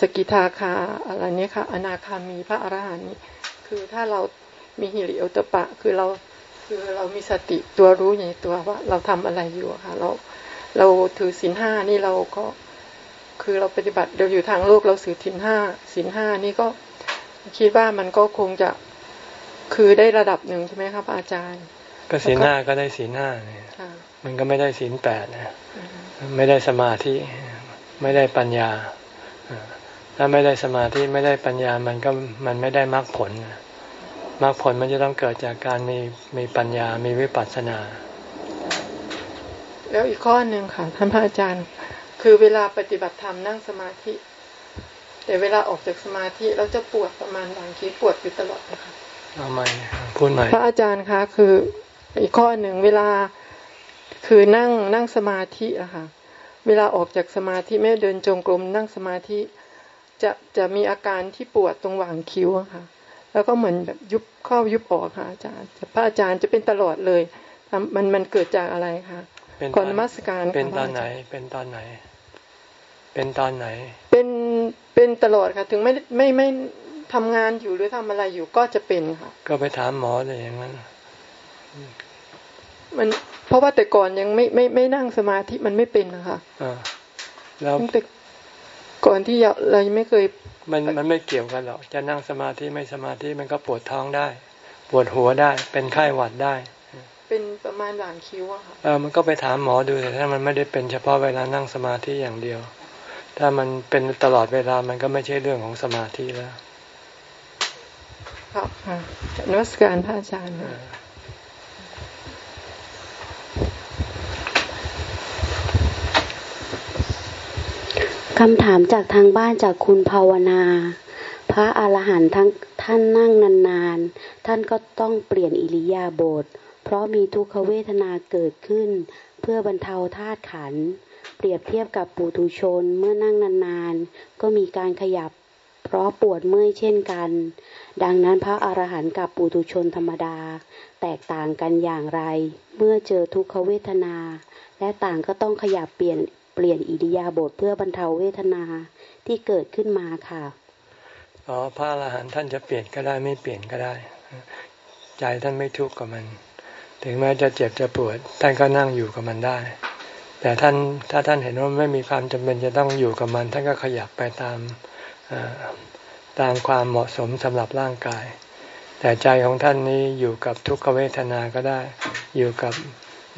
สกิทาคาอะไรเนี้ยค่ะ อนาคามีพระอรหันต์นี่คือถ้าเรามีหิริโอตปะ คือเราคือเรามีสติตัวรู้อย่างตัวว่าเราทำอะไรอยู่ค่ะ เราเราถือศีลห้านี่เราก็คือเราปฏิบัติเราอยู่ทางโลกเราสือศีลห้าศีลห้านี่ก็คิดว่ามันก็คงจะคือได้ระดับหนึ่งใช่ไหมครับอาจารย์ ก็ศีลห้าก็ได้ศีลห้าเนี่ยมันก็ไม่ได้ศีลแปดนะไม่ได้สมาธิ ไม่ได้ปัญญาถ้าไม่ได้สมาธิไม่ได้ปัญญามันก็มันไม่ได้มรรคผลมรรคผลมันจะต้องเกิดจากการมีมีปัญญา มีวิปัสสนา แล้วอีกข้อหนึ่งค่ะท่านพระอาจารย์ คือเวลาปฏิบัติธรรมนั่งสมาธิ แต่เวลาออกจากสมาธิเราจะปวดประมาณบางทีปวดอยู่ตลอดนะคะเอาใหม่พูดใหม่พระอาจารย์คะคือ อีกข้อหนึ่งเวลาคือนั่งนั่งสมาธิอะค่ะ เวลาออกจากสมาธิไม่เดินจงกรมนั่งสมาธิจะจะมีอาการที่ปวดตรงหว่างคิ้วค่ะ แล้วก็เหมือนแบบยุบเข้ายุบออกค่ะอาจารย์พระอาจารย์จะเป็นตลอดเลย มันมันเกิดจากอะไรคะก่อนมัสการเป็นตอนไหน เป็นตอนไหน เป็นตอนไหน เป็นเป็นตลอดค่ะ ถึงไม่ไม่ไม่ทำงานอยู่หรือทำอะไรอยู่ก็จะเป็นค่ะ ก็ไปถามหมอเลยอย่างนั้น มันเพราะว่าแต่ก่อนยังไม่ไม่ไม่นั่งสมาธิมันไม่เป็นนะคะอ่าแล้วก่อนที่เรายังไม่เคย มันมันไม่เกี่ยวกันหรอกจะนั่งสมาธิไม่สมาธิมันก็ปวดท้องได้ ปวดหัวได้ เป็นไข้หวัดได้ เป็นประมาณหลังคิ้วอะค่ะเออมันก็ไปถามหมอดูแต่ถ้ามันไม่ได้เป็นเฉพาะเวลานั่งสมาธิอย่างเดียว ถ้ามันเป็นตลอดเวลามันก็ไม่ใช่เรื่องของสมาธิแล้วครับค่ะนวัตการพระอาจารย์ คำถามจากทางบ้านจากคุณภาวนา พระอรหันต์ทั้งท่านนั่งนานๆ ท่านก็ต้องเปลี่ยนอิริยาบถเพราะมีทุกขเวทนาเกิดขึ้น เพื่อบรรเทาธาตุขัน เปรียบเทียบกับปุถุชนเมื่อนั่งนานๆ ก็มีการขยับ เพราะปวดเมื่อยเช่นกัน ดังนั้นพระอรหันต์กับปุถุชนธรรมดา แตกต่างกันอย่างไร เมื่อเจอทุกขเวทนา และต่างก็ต้องขยับเปลี่ยน เปลี่ยนอิริยาบถเพื่อบรรเทาเวทนาที่เกิดขึ้นมาค่ะ อ๋อพระอรหันต์ท่านจะเปลี่ยนก็ได้ไม่เปลี่ยนก็ได้ ใจท่านไม่ทุกข์กับมัน ถึงแม้จะเจ็บจะปวดท่านก็นั่งอยู่กับมันได้ แต่ท่านถ้าท่านเห็นว่าไม่มีความจำเป็นจะต้องอยู่กับมัน ท่านก็ขยับไปตามตามความเหมาะสมสำหรับร่างกาย แต่ใจของท่านนี้อยู่กับทุกขเวทนาก็ได้ อยู่กับ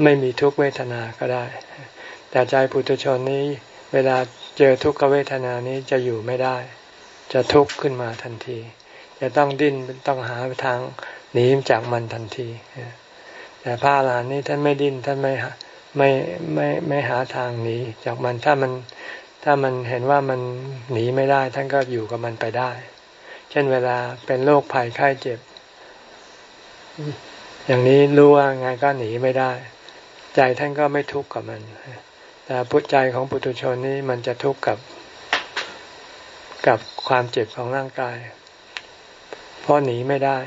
ไม่มีทุกเวทนาก็ได้ แต่ใจปุถุชนนี้เวลาเจอทุกขเวทนานี้จะอยู่ไม่ได้ จะทุกข์ขึ้นมาทันที จะต้องดิ้นต้องหาทางหนีจากมันทันที แต่พระอรหันต์นี้ท่านไม่ดิ้นท่านไม่ไม่ไม่ไม่หาทางหนีจากมันถ้ามันถ้ามันเห็นว่ามันหนีไม่ได้ ท่านก็อยู่กับมันไปได้ เช่นเวลาเป็นโรคภัยไข้เจ็บ อย่างนี้รู้ว่าไงก็หนีไม่ได้ ใจท่านก็ไม่ทุกข์กับมัน แต่พุทธใจของปุถุชนนี้มันจะทุกข์กับกับความเจ็บของร่างกาย เพราะหนีไม่ได้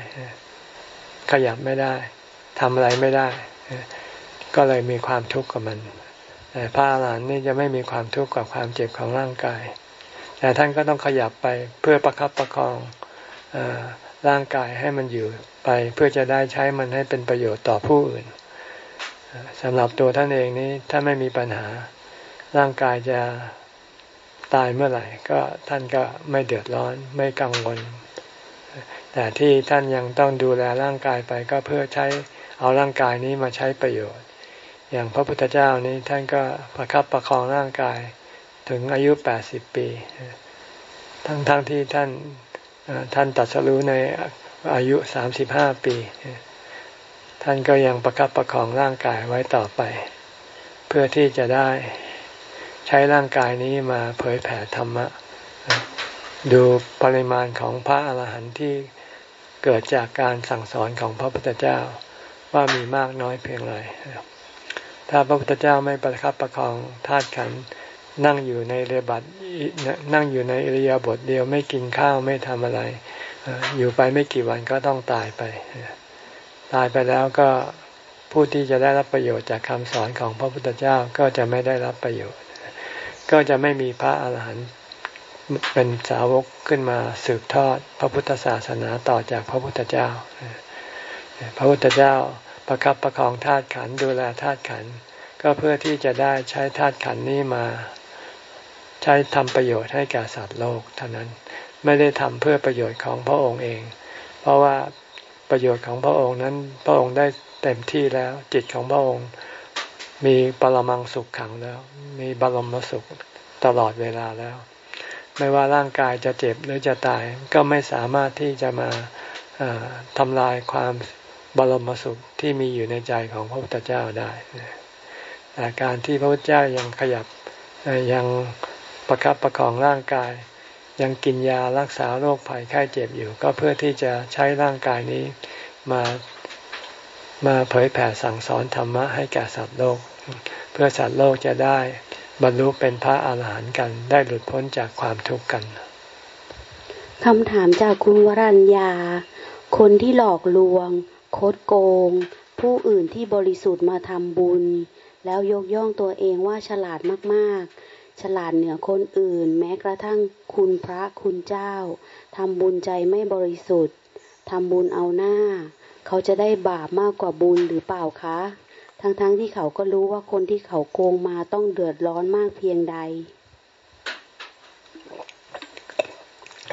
ขยับไม่ได้ทำอะไรไม่ได้ ก็เลยมีความทุกข์กับมัน แต่พระอรหันต์นี่จะไม่มีความทุกข์กับความเจ็บของร่างกาย แต่ท่านก็ต้องขยับไปเพื่อประคับประคองอร่างกายให้มันอยู่ไป เพื่อจะได้ใช้มันให้เป็นประโยชน์ต่อผู้อื่น สำหรับตัวท่านเองนี้ถ้าไม่มีปัญหาร่างกายจะตายเมื่อไหร่ก็ท่านก็ไม่เดือดร้อนไม่กังวล แต่ที่ท่านยังต้องดูแลร่างกายไปก็เพื่อใช้เอาร่างกายนี้มาใช้ประโยชน์ อย่างพระพุทธเจ้านี้ท่านก็ประครับประคองร่างกายถึงอายุแปดสิบปี ทั้งๆทที่ท่านท่านตัดสรู้ในอายุสามสิบห้าปี ท่านก็ยังประคับประคองร่างกายไว้ต่อไป เพื่อที่จะได้ใช้ร่างกายนี้มาเผยแผ่ธรรมะ ดูปริมาณของพระอาหารหันต์ที่เกิดจากการสั่งสอนของพระพุทธเจ้าว่ามีมากน้อยเพียงไรถ้าพระพุทธเจ้าไม่ประคับประคองธาตุขันนั่งอยู่ในเรือบัตนั่งอยู่ในอิริยาบถเดียวไม่กินข้าวไม่ทำอะไร อยู่ไปไม่กี่วันก็ต้องตายไป ตายไปแล้วก็ผู้ที่จะได้รับประโยชน์จากคำสอนของพระพุทธเจ้าก็จะไม่ได้รับประโยชน์ ก็จะไม่มีพระอาหารหันต์เป็นสาวกขึ้นมาสืบทอดพระพุทธศาสนาต่อจากพระพุทธเจ้า พระพุทธเจ้าประคับประคองธาตุขันดูแลธาตุขัน ก็เพื่อที่จะได้ใช้ธาตุขันนี้มา ใช้ทำประโยชน์ให้แก่สัตว์โลกเท่านั้นไม่ได้ทำเพื่อประโยชน์ของพระองค์เอง เพราะว่า ประโยชน์ของพระองค์นั้น พระองค์ได้เต็มที่แล้ว จิตของพระองค์ มีปรมังสุขขังแล้ว มีบรมสุขตลอดเวลาแล้ว ไม่ว่าร่างกายจะเจ็บหรือจะตายก็ไม่สามารถที่จะมาทำลายความบรมสุขที่มีอยู่ในใจของพระพุทธเจ้าได้แต่การที่พระพุทธเจ้ายังขยับยังประคับประคองร่างกาย ยังกินยารักษาโรคภัยไข้เจ็บอยู่ ก็เพื่อที่จะใช้ร่างกายนี้มามาเผยแผ่สั่งสอนธรรมะให้แก่สัตว์โลก เพื่อสัตว์โลกจะได้บรรลุเป็นพระอาหารหันต์กัน ได้หลุดพ้นจากความทุกข์กันคำถามจากคุณวรัญญา คนที่หลอกลวงคดโกง ผู้อื่นที่บริสุทธิ์มาทำบุญ แล้วยกย่องตัวเองว่าฉลาดมาก ฉลาดเหนือคนอื่น แม้กระทั่งคุณพระคุณเจ้าทำบุญใจไม่บริสุทธิ์ทำบุญเอาหน้า เขาจะได้บาปมากกว่าบุญหรือเปล่าคะ ทั้งๆทที่เขาก็รู้ว่าคนที่เขาโกงมาต้องเดือดร้อนมากเพียงใด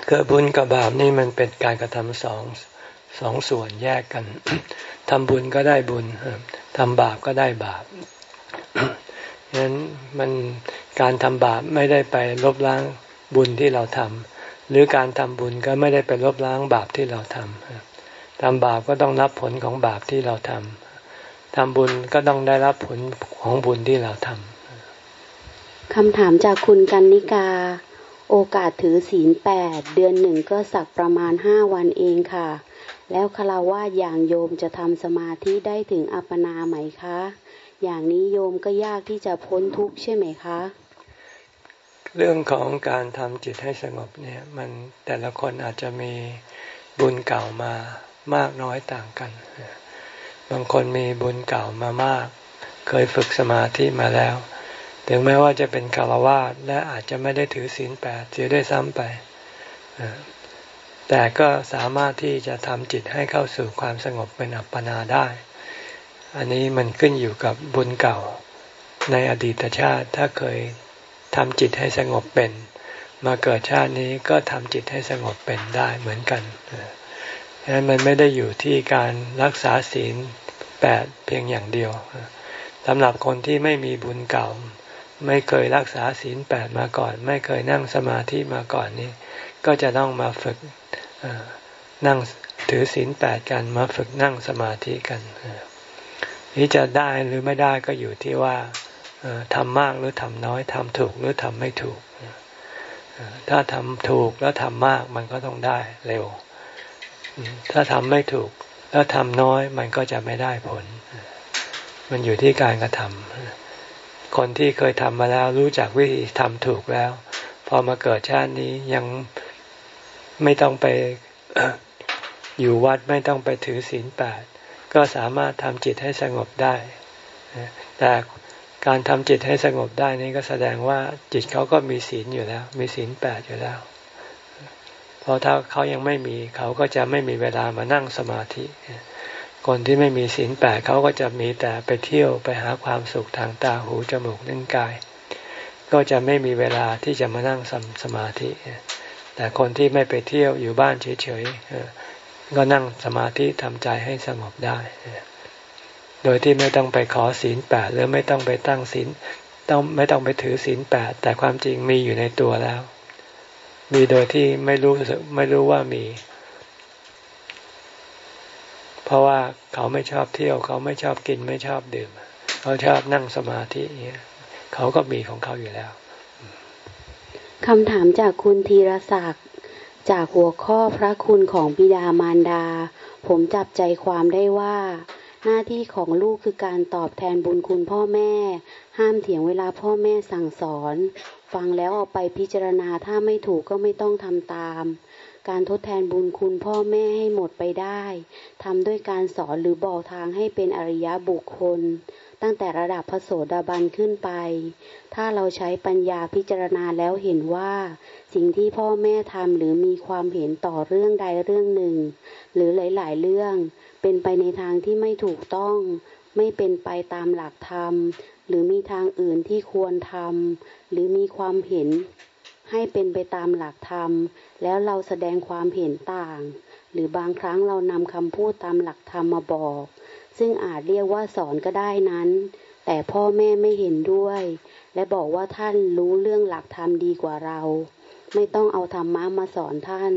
เกิดบุญกับบาปนี่มันเป็นการกระทำสองสองส่วนแยกกันทำบุญก็ได้บุญทำบาปก็ได้บาป ฉะนั้นมันการทำบาปไม่ได้ไปลบล้างบุญที่เราทำหรือการทำบุญก็ไม่ได้ไปลบล้างบาปที่เราทำทำบาปก็ต้องรับผลของบาปที่เราทำทำบุญก็ต้องได้รับผลของบุญที่เราทำคำถามจากคุณกันนิกา โอกาสถือศีลแปดเดือนหนึ่งก็สักประมาณห้าวันเองค่ะ แล้วคารวะอย่างโยมจะทำสมาธิได้ถึงอัปปนาไหมคะ อย่างนี้โยมก็ยากที่จะพ้นทุกข์ใช่ไหมคะ เรื่องของการทำจิตให้สงบเนี่ย มันแต่ละคนอาจจะมีบุญเก่ามามากน้อยต่างกัน บางคนมีบุญเก่ามามาก เคยฝึกสมาธิมาแล้ว ถึงแม้ว่าจะเป็นคารวาสและอาจจะไม่ได้ถือศีลแปดเสียได้ซ้ำไป แต่ก็สามารถที่จะทำจิตให้เข้าสู่ความสงบเป็นอัปปนาได้ อันนี้มันขึ้นอยู่กับบุญเก่า ในอดีตชาติถ้าเคยทำจิตให้สงบเป็น มาเกิดชาตินี้ก็ทำจิตให้สงบเป็นได้เหมือนกันฉะนั้นมันไม่ได้อยู่ที่การรักษาศีลแปดเพียงอย่างเดียวสำหรับคนที่ไม่มีบุญเก่า ไม่เคยรักษาศีลแปดมาก่อน ไม่เคยนั่งสมาธิมาก่อนนี้ก็จะต้องมาฝึกนั่งถือศีลแปดกันมาฝึกนั่งสมาธิกัน นี่จะได้หรือไม่ได้ก็อยู่ที่ว่าทำมากหรือทำน้อยทำถูกหรือทำไม่ถูก ถ้าทำถูกแล้วทำมากมันก็ต้องได้เร็ว ถ้าทำไม่ถูกแล้วทำน้อยมันก็จะไม่ได้ผล มันอยู่ที่การกระทำคนที่เคยทำมาแล้วรู้จักวิธีทำถูกแล้ว พอมาเกิดชาตินี้ยังไม่ต้องไปอยู่วัดไม่ต้องไปถือศีลแปด ก็สามารถทำจิตให้สงบได้ แต่การทำจิตให้สงบได้นี่ก็แสดงว่าจิตเขาก็มีศีลอยู่แล้ว มีศีลแปดอยู่แล้ว เพราะถ้าเขายังไม่มีเขาก็จะไม่มีเวลามานั่งสมาธิ คนที่ไม่มีศีลแปดเขาก็จะมีแต่ไปเที่ยวไปหาความสุขทางตาหูจมูกนิ้วกาย ก็จะไม่มีเวลาที่จะมานั่งสสมาธิ แต่คนที่ไม่ไปเที่ยวอยู่บ้านเฉยๆ ก็นั่งสมาธิทำใจให้สงบได้ โดยที่ไม่ต้องไปขอศีลแปดหรือไม่ต้องไปตั้งศีลต้องไม่ต้องไปถือศีลแปดแต่ความจริงมีอยู่ในตัวแล้ว มีโดยที่ไม่รู้ไม่รู้ว่ามี เพราะว่าเขาไม่ชอบเที่ยว เขาไม่ชอบกินไม่ชอบดื่ม เขาชอบนั่งสมาธิเงี้ยเขาก็มีของเขาอยู่แล้วคำถามจากคุณธีรศักดิ์ จากหัวข้อพระคุณของบิดามารดา ผมจับใจความได้ว่า หน้าที่ของลูกคือการตอบแทนบุญคุณพ่อแม่ ห้ามเถียงเวลาพ่อแม่สั่งสอน ฟังแล้วเอาไปพิจารณาถ้าไม่ถูกก็ไม่ต้องทำตาม การทดแทนบุญคุณพ่อแม่ให้หมดไปได้ทำด้วยการสอนหรือบอกทางให้เป็นอริยบุคคล ตั้งแต่ระดับพระโสดาบันขึ้นไป ถ้าเราใช้ปัญญาพิจารณาแล้วเห็นว่า สิ่งที่พ่อแม่ทำหรือมีความเห็นต่อเรื่องใดเรื่องหนึ่ง หรือหลาย ๆ เรื่อง เป็นไปในทางที่ไม่ถูกต้อง ไม่เป็นไปตามหลักธรรม หรือมีทางอื่นที่ควรทำหรือมีความเห็น ให้เป็นไปตามหลักธรรม แล้วเราแสดงความเห็นต่าง หรือบางครั้งเรานำคำพูดตามหลักธรรมมาบอก ซึ่งอาจเรียกว่าสอนก็ได้นั้น แต่พ่อแม่ไม่เห็นด้วย และบอกว่าท่านรู้เรื่องหลักธรรมดีกว่าเรา ไม่ต้องเอาธรรมะมาสอนท่าน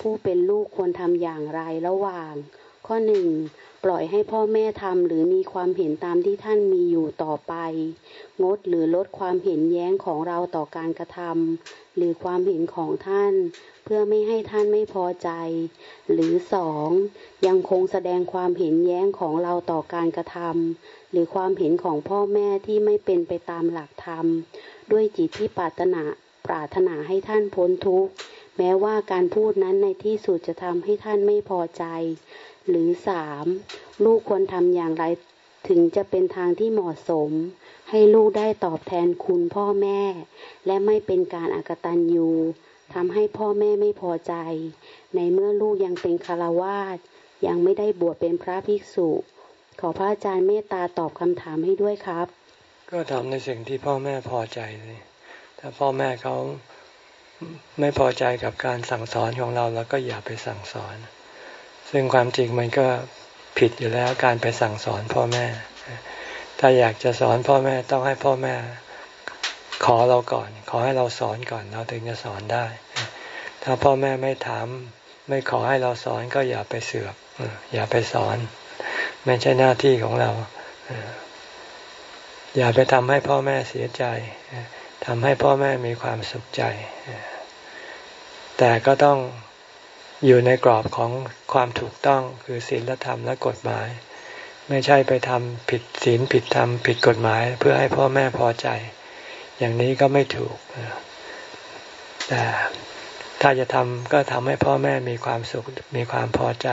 ผู้เป็นลูกควรทำอย่างไรระหว่าง ข้อหนึ่ง ปล่อยให้พ่อแม่ทำหรือมีความเห็นตามที่ท่านมีอยู่ต่อไป งดหรือลดความเห็นแย้งของเราต่อการกระทำหรือความเห็นของท่าน เพื่อไม่ให้ท่านไม่พอใจ หรือสองยังคงแสดงความเห็นแย้งของเราต่อการกระทำหรือความเห็นของพ่อแม่ที่ไม่เป็นไปตามหลักธรรม ด้วยจิตที่ปรารถนาปรารถนาให้ท่านพ้นทุกข์แม้ว่าการพูดนั้นในที่สุดจะทำให้ท่านไม่พอใจ หรือสามลูกควรทำอย่างไรถึงจะเป็นทางที่เหมาะสม ให้ลูกได้ตอบแทนคุณพ่อแม่ และไม่เป็นการอากตันยูทำให้พ่อแม่ไม่พอใจ ในเมื่อลูกยังเป็นคารวาสยังไม่ได้บวชเป็นพระภิกษุ ขอพระอาจารย์เมตตาตอบคำถามให้ด้วยครับ ก็ทำในสิ่งที่พ่อแม่พอใจเลยถ้าพ่อแม่เขาไม่พอใจกับการสั่งสอนของเราเราก็อย่าไปสั่งสอน ซึ่งความจริงมันก็ผิดอยู่แล้วการไปสั่งสอนพ่อแม่ ถ้าอยากจะสอนพ่อแม่ต้องให้พ่อแม่ขอเราก่อน ขอให้เราสอนก่อนเราถึงจะสอนได้ ถ้าพ่อแม่ไม่ถาม ไม่ขอให้เราสอนก็อย่าไปเสือกอย่าไปสอน ไม่ใช่หน้าที่ของเรา อย่าไปทำให้พ่อแม่เสียใจทำให้พ่อแม่มีความสุขใจ แต่ก็ต้อง อยู่ในกรอบของความถูกต้องคือศีลธรรมและกฎหมาย ไม่ใช่ไปทำผิดศีลผิดธรรมผิดกฎหมายเพื่อให้พ่อแม่พอใจ อย่างนี้ก็ไม่ถูกแต่ถ้าจะทำก็ทำให้พ่อแม่มีความสุขมีความพอใจ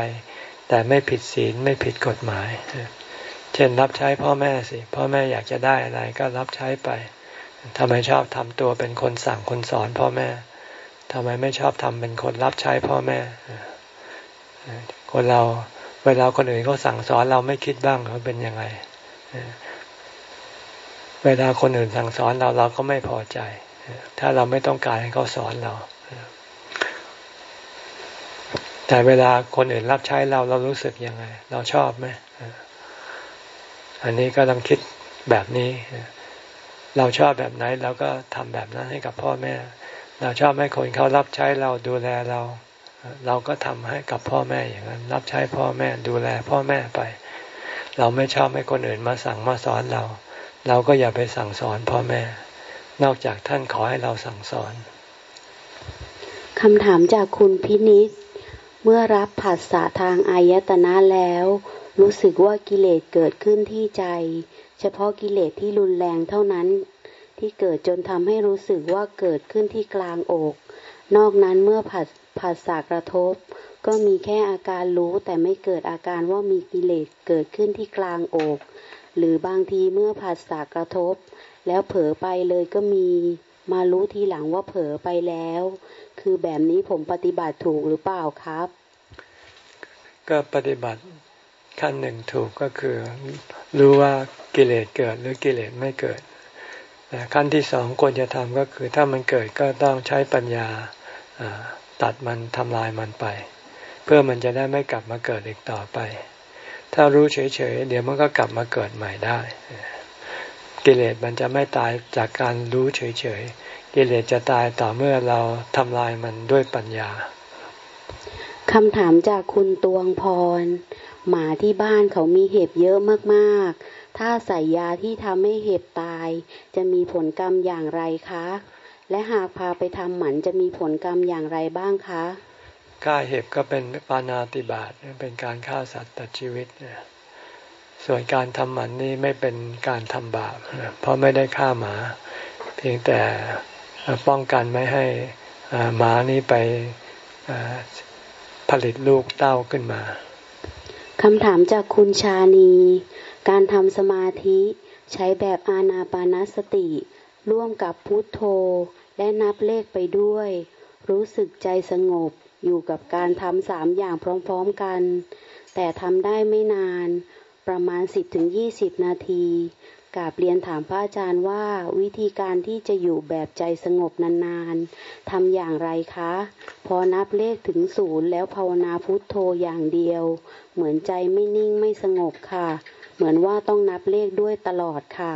แต่ไม่ผิดศีลไม่ผิดกฎหมาย เช่นรับใช้พ่อแม่สิ พ่อแม่อยากจะได้อะไรก็รับใช้ไปทำไมชอบทำตัวเป็นคนสั่งคนสอนพ่อแม่ ทำไมไม่ชอบทำเป็นคนรับใช้พ่อแม่ คนเราเวลาคนอื่นเขาสั่งสอนเราไม่คิดบ้างเขาเป็นยังไง เวลาคนอื่นสั่งสอนเราเราก็ไม่พอใจ ถ้าเราไม่ต้องการให้เขาสอนเรา แต่เวลาคนอื่นรับใช้เราเรารู้สึกยังไง เราชอบไหมอันนี้ก็ต้องคิดแบบนี้ เราชอบแบบไหนเราก็ทำแบบนั้นให้กับพ่อแม่ เราชอบให้คนเขารับใช้เราดูแลเรา เราก็ทำให้กับพ่อแม่อย่างนั้น รับใช้พ่อแม่ดูแลพ่อแม่ไป เราไม่ชอบให้คนอื่นมาสั่งมาสอนเรา เราก็อย่าไปสั่งสอนพ่อแม่ นอกจากท่านขอให้เราสั่งสอนคำถามจากคุณพินิษเมื่อรับผัสสะทางอายตนะแล้ว รู้สึกว่ากิเลสเกิดขึ้นที่ใจ เฉพาะกิเลสที่รุนแรงเท่านั้น ที่เกิดจนทำให้รู้สึกว่าเกิดขึ้นที่กลางอก นอกนั้นเมื่อผัสผัสสะกระทบ ก็มีแค่อาการรู้แต่ไม่เกิดอาการว่ามีกิเลสเกิดขึ้นที่กลางอก หรือบางทีเมื่อผัสสะกระทบ แล้วเผลอไปเลยก็มีมารู้ทีหลังว่าเผลอไปแล้ว คือแบบนี้ผมปฏิบัติถูกหรือเปล่าครับ ก็ปฏิบัติขั้นหนึ่งถูกก็คือ รู้ว่ากิเลสเกิดหรือกิเลสไม่เกิด แต่ขั้นที่สองควรจะทำก็คือถ้ามันเกิดก็ต้องใช้ปัญญาตัดมันทำลายมันไป เพื่อมันจะได้ไม่กลับมาเกิดอีกต่อไป ถ้ารู้เฉยๆเดี๋ยวมันก็กลับมาเกิดใหม่ได้ กิเลสมันจะไม่ตายจากการรู้เฉยๆกิเลสจะตายต่อเมื่อเราทำลายมันด้วยปัญญาคำถามจากคุณตวงพร หมาที่บ้านเขามีเห็บเยอะมากๆ ถ้าใส่ยาที่ทำให้เห็บตาย จะมีผลกรรมอย่างไรคะ และหากพาไปทำหมันจะมีผลกรรมอย่างไรบ้างคะฆ่าเห็บก็เป็นปานาติบาตเป็นการฆ่าสัตว์ตัดชีวิตส่วนการทำหมันนี่ไม่เป็นการทำบาปเพราะไม่ได้ฆ่าหมา เพียงแต่ป้องกันไม่ให้หมานี้ไปผลิตลูกเต้าขึ้นมาคำถามจากคุณชานี การทำสมาธิใช้แบบอานาปานสติ ร่วมกับพุทโธ และนับเลขไปด้วย รู้สึกใจสงบอยู่กับการทำสามอย่างพร้อมๆกัน แต่ทำได้ไม่นาน ประมาณ 10-20 นาทีกาบเรียนถามพระอาจารย์ว่าวิธีการที่จะอยู่แบบใจสงบนานๆทำอย่างไรคะ พอนับเลขถึงศูนย์แล้วภาวนาพุทโธอย่างเดียว เหมือนใจไม่นิ่งไม่สงบค่ะ เหมือนว่าต้องนับเลขด้วยตลอดค่ะ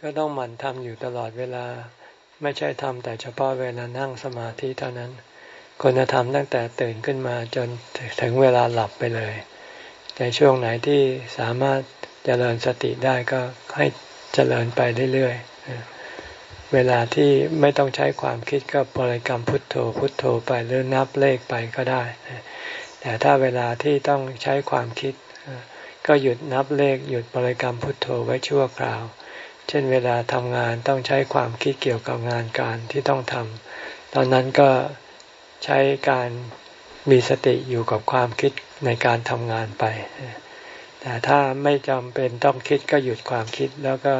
ก็ต้องหมั่นทำอยู่ตลอดเวลา ไม่ใช่ทำแต่เฉพาะเวลานั่งสมาธิเท่านั้นควรจะทำตั้งแต่ตื่นขึ้นมาจนถึงเวลาหลับไปเลยในช่วงไหนที่สามารถเจริญสติได้ก็ให้เจริญไปเรื่อยๆ เวลาที่ไม่ต้องใช้ความคิดก็บริกรรมพุทโธพุทโธไปหรือนับเลขไปก็ได้ แต่ถ้าเวลาที่ต้องใช้ความคิด ก็หยุดนับเลขหยุดบริกรรมพุทโธไว้ชั่วคราว เช่นเวลาทำงานต้องใช้ความคิดเกี่ยวกับงานการที่ต้องทำตอนนั้นก็ใช้การมีสติอยู่กับความคิดในการทำงานไป แต่ถ้าไม่จำเป็นต้องคิดก็หยุดความคิดแล้วก็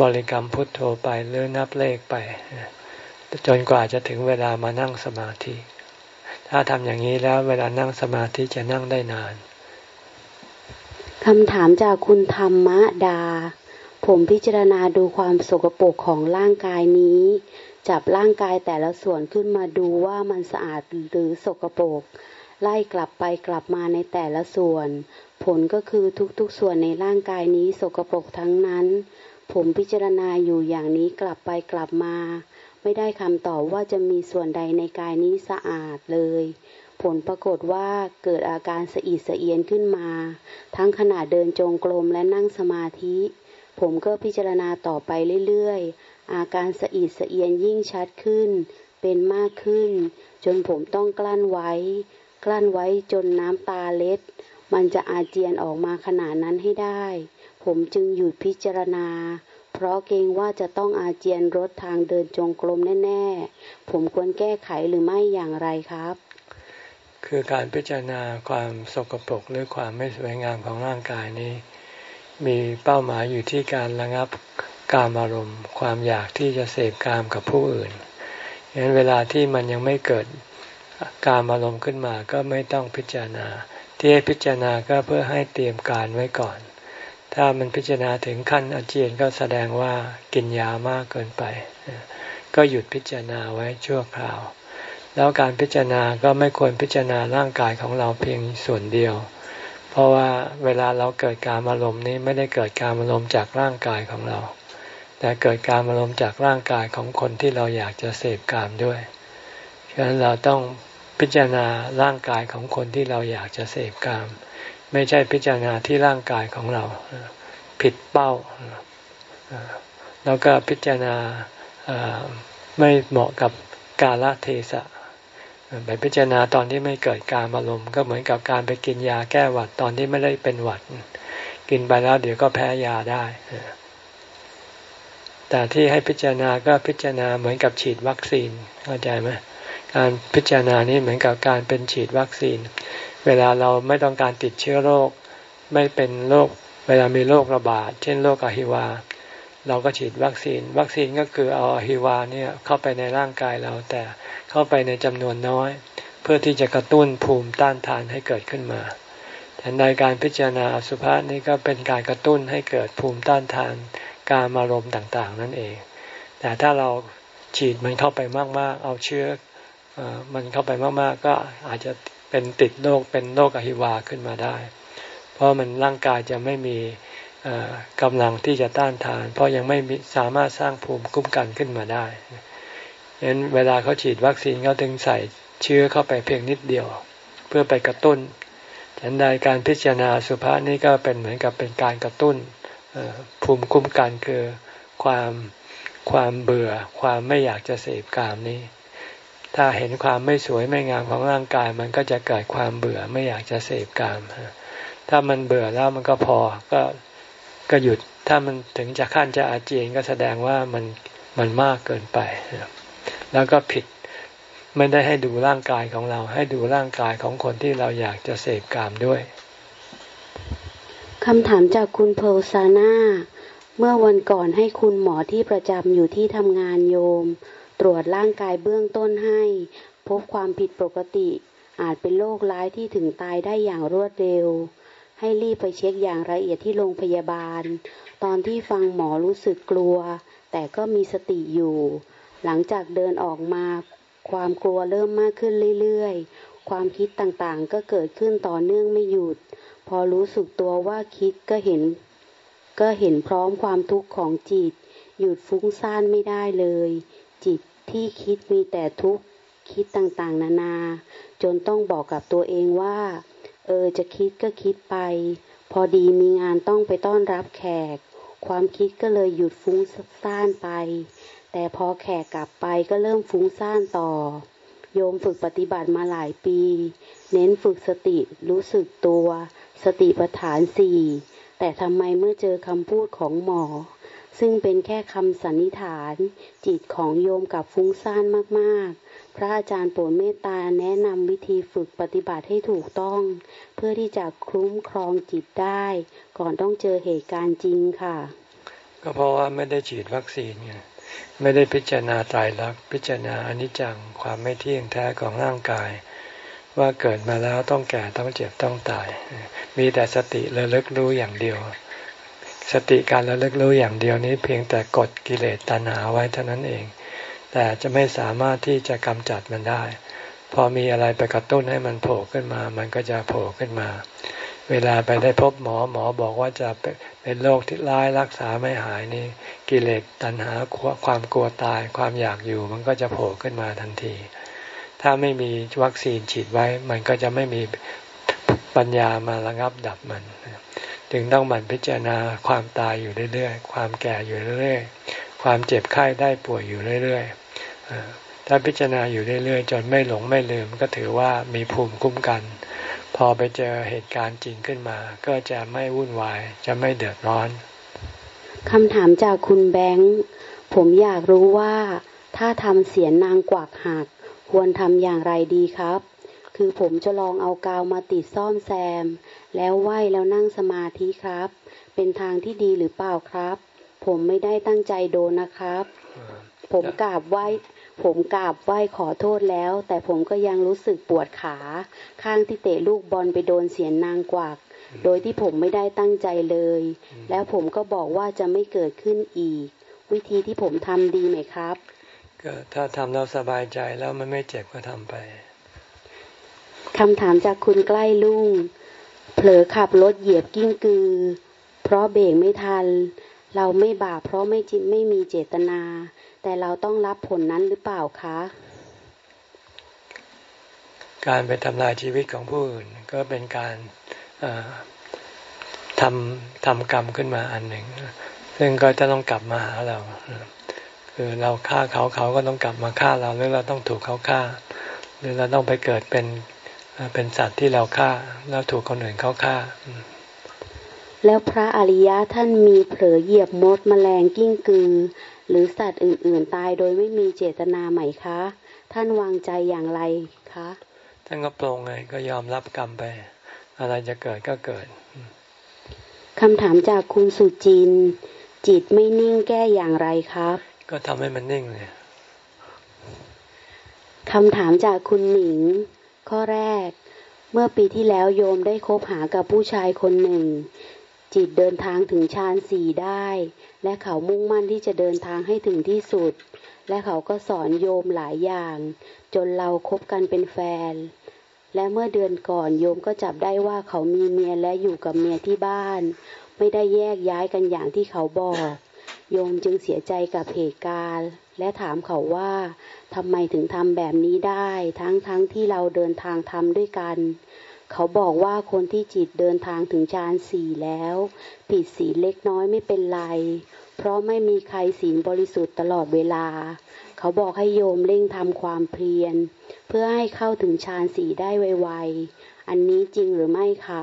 บริกรรมพุทโธไปหรือนับเลขไป จนกว่าจะถึงเวลามานั่งสมาธิ ถ้าทำอย่างนี้แล้วเวลานั่งสมาธิจะนั่งได้นาน คำถามจากคุณธรรมดา ผมพิจารณาดูความสกปรกของร่างกายนี้ จับร่างกายแต่ละส่วนขึ้นมาดูว่ามันสะอาดหรือสกปรก ไล่กลับไปกลับมาในแต่ละส่วน ผลก็คือทุกๆส่วนในร่างกายนี้สกปรกทั้งนั้น ผมพิจารณาอยู่อย่างนี้กลับไปกลับมา ไม่ได้คำตอบว่าจะมีส่วนใดในกายนี้สะอาดเลย ผลปรากฏว่าเกิดอาการสะอิดสะเอียนขึ้นมา ทั้งขณะเดินจงกรมและนั่งสมาธิ ผมก็พิจารณาต่อไปเรื่อยๆ อาการสะอิดสะเอียนยิ่งชัดขึ้น เป็นมากขึ้น จนผมต้องกลั้นไว้ กลั้นไว้จนน้ำตาเล็ด มันจะอาเจียนออกมาขนาดนั้นให้ได้ ผมจึงหยุดพิจารณาเพราะเกรงว่าจะต้องอาเจียนรถทางเดินจงกรมแน่ ๆ ผมควรแก้ไขหรือไม่อย่างไรครับ คือการพิจารณาความสกปรกหรือความไม่สวยงามของร่างกายนี้ มีเป้าหมายอยู่ที่การระงับกามอารมณ์ ความอยากที่จะเสพกามกับผู้อื่นฉะนั้นเวลาที่มันยังไม่เกิดการอารมณ์ขึ้นมาก็ไม่ต้องพิจารณา ที่ให้พิจารณาก็เพื่อให้เตรียมการไว้ก่อน ถ้ามันพิจารณาถึงขั้นอาเจียนก็แสดงว่ากินยามากเกินไป ก็หยุดพิจารณาไว้ชั่วคราว แล้วการพิจารณาก็ไม่ควรพิจารณาร่างกายของเราเพียงส่วนเดียว เพราะว่าเวลาเราเกิดการอารมณ์นี้ไม่ได้เกิดการอารมณ์จากร่างกายของเรา แต่เกิดการอารมณ์จากร่างกายของคนที่เราอยากจะเสพกามด้วยฉะนั้นเราต้องพิจารณาร่างกายของคนที่เราอยากจะเสพกาม ไม่ใช่พิจารณาที่ร่างกายของเราผิดเป้า แล้วก็พิจารณาไม่เหมาะกับกาลเทศะ ไปพิจารณาตอนที่ไม่เกิดการอารมณ์ก็เหมือนกับการไปกินยาแก้หวัดตอนที่ไม่ได้เป็นหวัด กินไปแล้วเดี๋ยวก็แพ้ยาได้ แต่ที่ให้พิจารณาก็พิจารณาเหมือนกับฉีดวัคซีนเข้าใจไหมการพิจารณานี้เหมือนกับการเป็นฉีดวัคซีน เวลาเราไม่ต้องการติดเชื้อโรค ไม่เป็นโรคเวลามีโรคระบาด เช่นโรคอหิวา เราก็ฉีดวัคซีน วัคซีนก็คือเอาอหิวาเนี่ยเข้าไปในร่างกายเราแต่ เข้าไปในจำนวนน้อย เพื่อที่จะกระตุ้นภูมิต้านทานให้เกิดขึ้นมาแต่ในการพิจารณาสุภาษนี้ก็เป็นการกระตุ้นให้เกิดภูมิต้านทานการอารมณ์ต่างๆ นั่นเอง แต่ถ้าเราฉีดมันเข้าไปมากๆ เอาเชื้อมันเข้าไปมากๆ ก็อาจจะเป็นติดโรคเป็นโรคอหิวาขึ้นมาได้ เพราะมันร่างกายจะไม่มีกำลังที่จะต้านทาน เพราะยังไม่สามารถสร้างภูมิคุ้มกันขึ้นมาได้ ฉะนั้นเวลาเขาฉีดวัคซีนเขาถึงใส่เชื้อเข้าไปเพียงนิดเดียว เพื่อไปกระตุ้นฉันใดการพิจารณาสุภาษนี่ก็เป็นเหมือนกับเป็นการกระตุ้นภูมิคุ้มกันคือความความเบื่อความไม่อยากจะเสพกามนี้ ถ้าเห็นความไม่สวยไม่งามของร่างกาย มันก็จะเกิดความเบื่อไม่อยากจะเสพกาม ถ้ามันเบื่อแล้วมันก็พอก็ก็หยุดถ้ามันถึงจะขั้นจะอาเจียนก็แสดงว่ามันมันมากเกินไป แล้วก็ผิดไม่ได้ให้ดูร่างกายของเรา ให้ดูร่างกายของคนที่เราอยากจะเสพกามด้วยคำถามจากคุณเพลซาน่าเมื่อวันก่อนให้คุณหมอที่ประจำอยู่ที่ทำงานโยม ตรวจร่างกายเบื้องต้นให้ พบความผิดปกติ อาจเป็นโรคร้ายที่ถึงตายได้อย่างรวดเร็ว ให้รีบไปเช็คอย่างละเอียดที่โรงพยาบาล ตอนที่ฟังหมอรู้สึกกลัว แต่ก็มีสติอยู่ หลังจากเดินออกมา ความกลัวเริ่มมากขึ้นเรื่อยๆ ความคิดต่างๆ ก็เกิดขึ้นต่อเนื่องไม่หยุด พอรู้สึกตัวว่าคิดก็เห็น ก็เห็นพร้อมความทุกข์ของจิต หยุดฟุ้งซ่านไม่ได้เลย จิตที่คิดมีแต่ทุกข์คิดต่างๆ นานา จนต้องบอกกับตัวเองว่า เออจะคิดก็คิดไป พอดีมีงานต้องไปต้อนรับแขก ความคิดก็เลยหยุดฟุ้งซ่านไป แต่พอแขกกลับไปก็เริ่มฟุ้งซ่านต่อ โยมฝึกปฏิบัติมาหลายปี เน้นฝึกสติรู้สึกตัว สติปัฏฐานสี่แต่ทำไมเมื่อเจอคำพูดของหมอ ซึ่งเป็นแค่คำสันนิษฐาน จิตของโยมกับฟุ้งซ่านมากๆ พระอาจารย์โปรดเมตตาแนะนำวิธีฝึกปฏิบัติให้ถูกต้อง เพื่อที่จะคุ้มครองจิตได้ ก่อนต้องเจอเหตุการณ์จริงค่ะ ก็เพราะว่าไม่ได้ฉีดวัคซีนไง ไม่ได้พิจารณาตายรักพิจารณาอนิจจังความไม่เที่ยงแท้ของร่างกาย ว่าเกิดมาแล้วต้องแก่ต้องเจ็บต้องตาย มีแต่สติระลึกรู้อย่างเดียว สติการระลึกรู้อย่างเดียวนี้เพียงแต่กดกิเลสตัณหาไว้เท่านั้นเอง แต่จะไม่สามารถที่จะกำจัดมันได้ พอมีอะไรไปกระตุ้นให้มันโผล่ขึ้นมา มันก็จะโผล่ขึ้นมา เวลาไปได้พบหมอหมอบอกว่าจะเป็นโรคที่ร้ายรักษาไม่หายนี่กิเลสตัณหาความกลัวตายความอยากอยู่มันก็จะโผล่ขึ้นมาทันที ถ้าไม่มีวัคซีนฉีดไว้ มันก็จะไม่มีปัญญามาระงับดับมัน จึงต้องหมั่นพิจารณาความตายอยู่เรื่อยๆ ความแก่อยู่เรื่อยๆ ความเจ็บไข้ได้ป่วยอยู่เรื่อยๆถ้าพิจารณาอยู่เรื่อยๆ จนไม่หลงไม่ลืมก็ถือว่ามีภูมิคุ้มกัน พอไปเจอเหตุการณ์จริงขึ้นมา ก็จะไม่วุ่นวาย จะไม่เดือดร้อนคำถามจากคุณแบงค์ผมอยากรู้ว่าถ้าทำเสียนนางกวักหัก ควรทำอย่างไรดีครับ คือผมจะลองเอากาวมาติดซ่อมแซม แล้วไหวแล้วนั่งสมาธิครับ เป็นทางที่ดีหรือเปล่าครับ ผมไม่ได้ตั้งใจโดนนะครับ ผมกราบไหว ผมกราบไหวขอโทษแล้ว แต่ผมก็ยังรู้สึกปวดขา ข้างที่เตะลูกบอลไปโดนเสียนนางกวัก โดยที่ผมไม่ได้ตั้งใจเลย แล้วผมก็บอกว่าจะไม่เกิดขึ้นอีก วิธีที่ผมทำดีไหมครับก็ถ้าทำแล้วสบายใจแล้วมันไม่เจ็บก็ทำไปคำถามจากคุณใกล้ลุงเผลอขับรถเหยียบกิ้งกือ เพราะเบรกไม่ทัน เราไม่บาปเพราะไม่จิตไม่มีเจตนา แต่เราต้องรับผลนั้นหรือเปล่าคะ การไปทำลายชีวิตของผู้อื่น ก็เป็นการทำทำกรรมขึ้นมาอันหนึ่ง ซึ่งก็จะต้องกลับมาหาเราคือเราฆ่าเขาเขาก็ต้องกลับมาฆ่าเราหรือเราต้องถูกเขาฆ่า หรือเราต้องไปเกิดเป็นเป็นสัตว์ที่เราฆ่า แล้วถูกคนอื่นเขาฆ่า แล้วพระอริยะท่านมีเผลอเหยียบมดมแมลงกิ้งกือ หรือสัตว์อื่น ๆ ตายโดยไม่มีเจตนาไหมคะ ท่านวางใจอย่างไรคะท่านก็ปรงไงก็ยอมรับกรรมไป อะไรจะเกิดก็เกิดคำถามจากคุณสุจิน จิตไม่นิ่งแก้อย่างไรครับ ก็ทำให้มันนิ่งเลยคำถามจากคุณหนิง ข้อแรก เมื่อปีที่แล้วโยมได้คบหากับผู้ชายคนหนึ่ง จิตเดินทางถึงฌานสี่ได้ และเขามุ่งมั่นที่จะเดินทางให้ถึงที่สุด และเขาก็สอนโยมหลายอย่าง จนเราคบกันเป็นแฟน และเมื่อเดือนก่อนโยมก็จับได้ว่าเขามีเมียและอยู่กับเมียที่บ้าน ไม่ได้แยกย้ายกันอย่างที่เขาบอก โยมจึงเสียใจกับเหตุการณ์ และถามเขาว่าทำไมถึงทำแบบนี้ได้ ทั้งทั้งที่เราเดินทางทำด้วยกัน เขาบอกว่าคนที่จิตเดินทางถึงฌานสี่แล้ว ผิดศีลเล็กน้อยไม่เป็นไร เพราะไม่มีใครศีลบริสุทธิ์ตลอดเวลา เขาบอกให้โยมเร่งทำความเพียร เพื่อให้เข้าถึงฌานสี่ได้ไวๆ อันนี้จริงหรือไม่คะ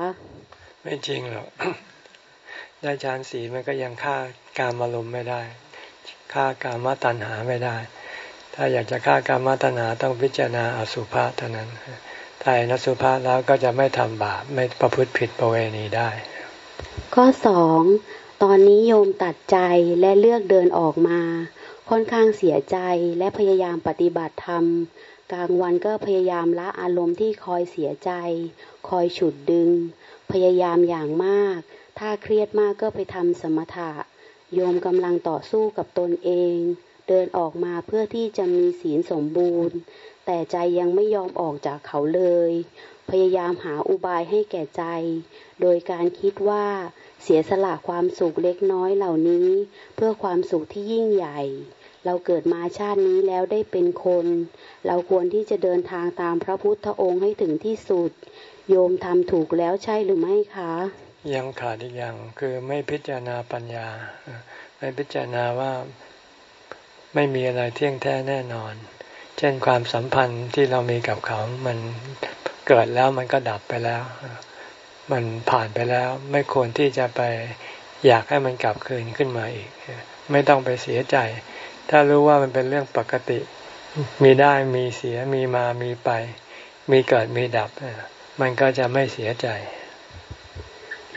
ไม่จริงหรอก ได้ฌานสี่มันก็ยังฆ่าการอารมณ์ไม่ได้ฆ่าการมาตัณหาไม่ได้ ถ้าอยากจะฆ่าการมาตัณหาต้องพิจารณาอสุภะเท่านั้น ถ้าอนสุภะแล้วก็จะไม่ทำบาปไม่ประพฤติผิดประเวณีได้ ข้อสองตอนนี้โยมตัดใจและเลือกเดินออกมา ค่อนข้างเสียใจและพยายามปฏิบัติธรรม กลางวันก็พยายามละอารมณ์ที่คอยเสียใจ คอยฉุดดึง พยายามอย่างมาก ถ้าเครียดมากก็ไปทำสมถะ โยมกำลังต่อสู้กับตนเอง เดินออกมาเพื่อที่จะมีศีลสมบูรณ์ แต่ใจยังไม่ยอมออกจากเขาเลย พยายามหาอุบายให้แก่ใจ โดยการคิดว่าเสียสละความสุขเล็กน้อยเหล่านี้ เพื่อความสุขที่ยิ่งใหญ่ เราเกิดมาชาตินี้แล้วได้เป็นคน เราควรที่จะเดินทางตามพระพุทธองค์ให้ถึงที่สุด โยมทำถูกแล้วใช่หรือไม่คะ ยังขาดอีกอย่างคือไม่พิจารณาปัญญา ไม่พิจารณาว่าไม่มีอะไรเที่ยงแท้แน่นอน เช่นความสัมพันธ์ที่เรามีกับเขา มันเกิดแล้วมันก็ดับไปแล้ว มันผ่านไปแล้ว ไม่ควรที่จะไปอยากให้มันกลับคืนขึ้นมาอีก ไม่ต้องไปเสียใจ ถ้ารู้ว่ามันเป็นเรื่องปกติ มีได้มีเสียมีมามีไป มีเกิดมีดับ มันก็จะไม่เสียใจ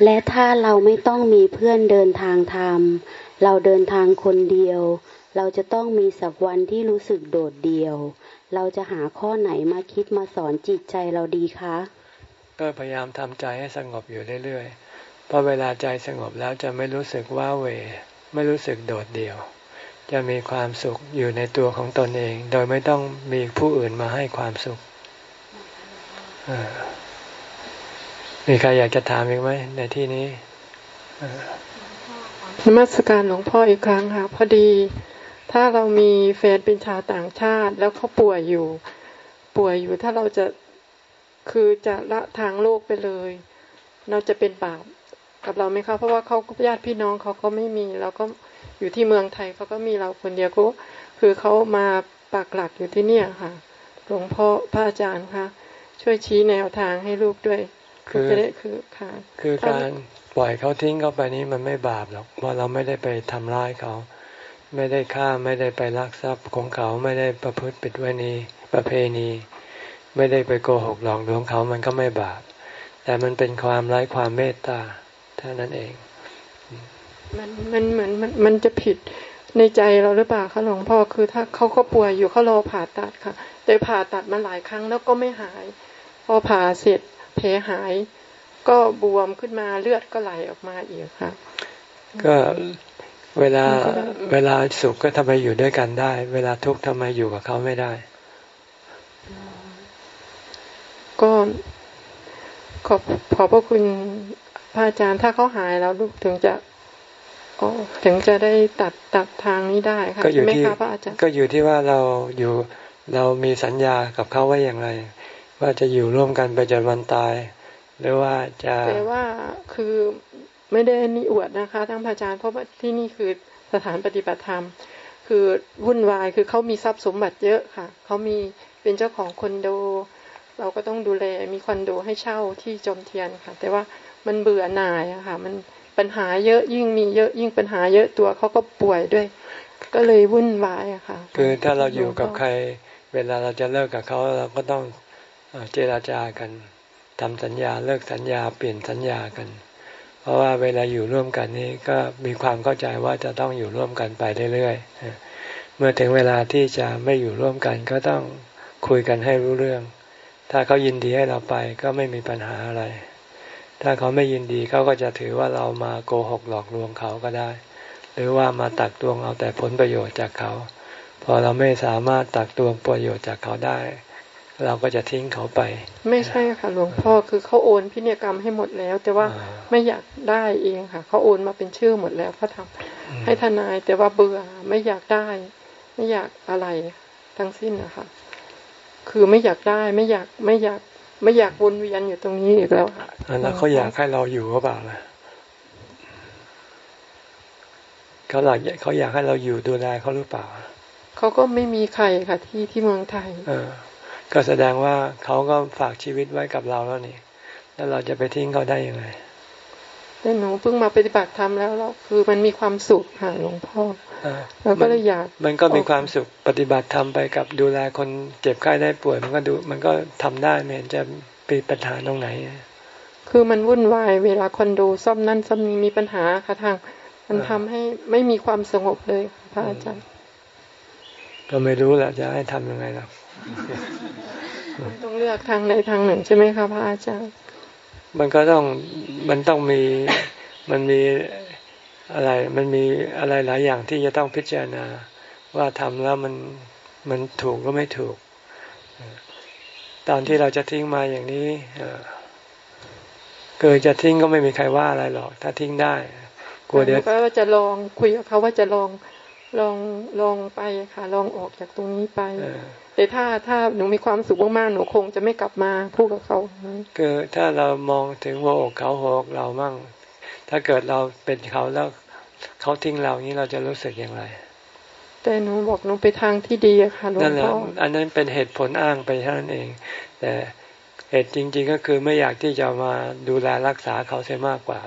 และถ้าเราไม่ต้องมีเพื่อนเดินทางธรรมเราเดินทางคนเดียว เราจะต้องมีสักวันที่รู้สึกโดดเดี่ยว เราจะหาข้อไหนมาคิดมาสอนจิตใจเราดีคะ ก็พยายามทำใจให้สงบอยู่เรื่อยๆ เพราะเวลาใจสงบแล้วจะไม่รู้สึกว่าเว ไม่รู้สึกโดดเดี่ยว จะมีความสุขอยู่ในตัวของตนเอง โดยไม่ต้องมีผู้อื่นมาให้ความสุขมีใครอยากจะถามอีกไหมในที่นี้นมัสการหลวงพ่ออีกครั้งค่ะ พอดี ถ้าเรามีแฟนเป็นชาวต่างชาติ แล้วเขาป่วยอยู่ ป่วยอยู่ถ้าเราจะคือจะละทางโลกไปเลย เราจะเป็นบาปกับเราไหมคะเพราะว่าเขาญาติพี่น้องเขาก็ไม่มีเราก็อยู่ที่เมืองไทยเขาก็มีเราคนเดียวก็คือเขามาปักหลักอยู่ที่เนี่ยค่ะหลวงพ่อพระอาจารย์คะช่วยชี้แนวทางให้ลูกด้วย คือจะได้คือค่ะคือการปล่อยเขาทิ้งเขาไปนี้มันไม่บาปหรอกเพราะเราไม่ได้ไปทำร้ายเขา ไม่ได้ฆ่าไม่ได้ไปลักทรัพย์ของเขาไม่ได้ประพฤติปิดไว้นี้ประเพณี ไม่ได้ไปโกหกหลอกลวงเขามันก็ไม่บาป แต่มันเป็นความไร้ความเมตตาเท่านั้นเอง มันมันเหมือนมันมันจะผิดในใจเราหรือเปล่าคะหลวงพ่อคือถ้าเขาก็ป่วยอยู่เขารอผ่าตัดค่ะแต่ผ่าตัดมาหลายครั้งแล้วก็ไม่หาย พอผ่าเสร็จแผลหาย ก็บวมขึ้นมาเลือดก็ไหลออกมาอีกค่ะ ก็ เวลาเวลาสุขก็ทำไมอยู่ด้วยกันได้ เวลาทุกข์ทำไมอยู่กับเขาไม่ได้ ก็ขอบขอบพระคุณพระอาจารย์ถ้าเขาหายแล้วลูกถึงจะถึงจะได้ตัดตัดทางนี้ได้ค่ะใช่ไหมคะพระอาจารย์ก็อยู่ที่ว่าเราอยู่เรามีสัญญากับเขาไว้อย่างไร ว่าจะอยู่ร่วมกันไปจนวันตาย หรือว่าจะแต่ว่าคือ ไม่ได้นิอวดนะคะทั้งพระอาจารย์เพราะว่าที่นี่คือสถานปฏิบัติธรรม คือวุ่นวายคือเขามีทรัพย์สมบัติเยอะค่ะเขามีเป็นเจ้าของคอนโด เราก็ต้องดูแลมีคอนโดให้เช่าที่จมเทียนค่ะ แต่ว่ามันเบื่อหน่ายอะค่ะ มันปัญหาเยอะยิ่งมีเยอะยิ่งปัญหาเยอะตัวเขาก็ป่วยด้วย ก็เลยวุ่นวายอะค่ะ คือถ้าเราอยู่กับใคร เวลาเราจะเลิกกับเขาเราก็ต้องเจราจากันทำสัญญาเลิกสัญญาเปลี่ยนสัญญากัน เพราะว่าเวลาอยู่ร่วมกันนี้ก็มีความเข้าใจว่าจะต้องอยู่ร่วมกันไปเรื่อยๆ เมื่อถึงเวลาที่จะไม่อยู่ร่วมกันก็ต้องคุยกันให้รู้เรื่อง ถ้าเขายินดีให้เราไปก็ไม่มีปัญหาอะไร ถ้าเขาไม่ยินดีเขาก็จะถือว่าเรามาโกหกหลอกลวงเขาก็ได้ หรือว่ามาตักตวงเอาแต่ผลประโยชน์จากเขา พอเราไม่สามารถตักตวงประโยชน์จากเขาได้ เราก็จะทิ้งเขาไป ไม่ใช่ค่ะ หลวงพ่อคือเขาโอนพินัยกรรมให้หมดแล้ว แต่ว่าไม่อยากได้เองค่ะเขาโอนมาเป็นชื่อหมดแล้วเขาทำให้ทนายแต่ว่าเบื่อไม่อยากได้ ไม่อยากอะไรทั้งสิ้นนะคะคือไม่อยากได้ไม่อยากไม่อยากไม่อยากวนเวียนอยู่ตรงนี้อีกแล้วแล้วเขาอยากให้เราอยู่หรือเปล่าล่ะเขาหลักเขาอยากให้เราอยู่ดูแลเขาหรือเปล่าเขาก็ไม่มีใครค่ะที่ที่เมืองไทย เออ ก็แสดงว่าเขาก็ฝากชีวิตไว้กับเราแล้วนี่ แล้วเราจะไปทิ้งเขาได้ยังไงแต่หนูเพิ่งมาปฏิบัติธรรมแล้วแล้วคือมันมีความสุขค่ะหลวงพ่อแล้วก็เลยอยาก มันก็มีความสุขปฏิบัติธรรมไปกับดูแลคนเจ็บไข้ได้ป่วย มันก็ดูมันก็ทำได้ไม่เห็นจะปีปัญหาตรงไหน คือมันวุ่นวายเวลาคอนโดซ่อมนั่นซ่อมนี้มีปัญหาค่ะทาง มันทำให้ไม่มีความสงบเลยพระอาจารย์ก็ไม่รู้แหละจะให้ทำยังไงล่ะ ต้องเลือกทางใดทางหนึ่งใช่ไหมคะพระอาจารย์ มันก็ต้องมันต้องมีมันมีอะไร มันมีอะไรหลายอย่างที่จะต้องพิจารณาว่าทำแล้วมันมันถูกก็ไม่ถูก ตอนที่เราจะทิ้งมาอย่างนี้เกิดจะทิ้งก็ไม่มีใครว่าอะไรหรอก ถ้าทิ้งได้กลัวเดี๋ยวก็จะลองคุยกับเขาว่าจะลอง ลองลองไปค่ะลองออกจากตรงนี้ไป แต่ถ้าถ้าหนูมีความสุขมากๆหนูคงจะไม่กลับมาพูดกับเขาคือถ้าเรามองถึงหัวอกเขาหัวอกเรามั่ง ถ้าเกิดเราเป็นเขาแล้วเขาทิ้งเรานี้เราจะรู้สึกอย่างไร แต่หนูบอกหนูไปทางที่ดีอะค่ะหลวงพ่อนั่นแหละอันนั้นเป็นเหตุผลอ้างไปเท่านั้นเอง แต่เหตุจริง ๆ ก็คือไม่อยากที่จะมาดูแลรักษาเขาเสียมากกว่า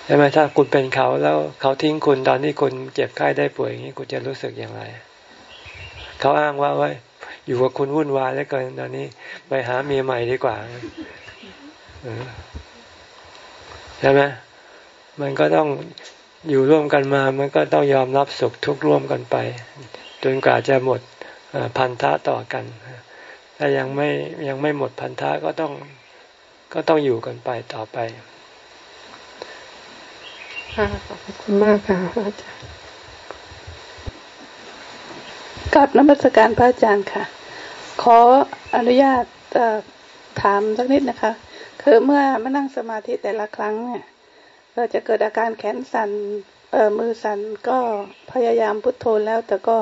ใช่ไหมถ้าคุณเป็นเขาแล้วเขาทิ้งคุณตอนที่คุณเจ็บไข้ได้ป่วยอย่างนี้คุณจะรู้สึกอย่างไร เขาอ้างว่าว่าอยู่กับคุณวุ่นวายแล้วเกินตอนนี้ ไปหาเมียใหม่ดีกว่าใช่ไหมมันก็ต้องอยู่ร่วมกันมา มันก็ต้องยอมรับสุขทุกข์ร่วมกันไป จนกว่าจะหมดพันธะต่อกันถ้ายังไม่ยังไม่หมดพันธะก็ต้องก็ต้องอยู่กันไปต่อไป ค่ะขอบคุณมากค่ะอาจารย์กับนมัสการพระอาจารย์ค่ะ ขออนุญาตถามสักนิดนะคะ คือเมื่อมานั่งสมาธิแต่ละครั้งเนี่ยเราจะเกิดอาการแขนสัน่นมือสั่นก็พยายามพุทโธแล้ว แต่ก็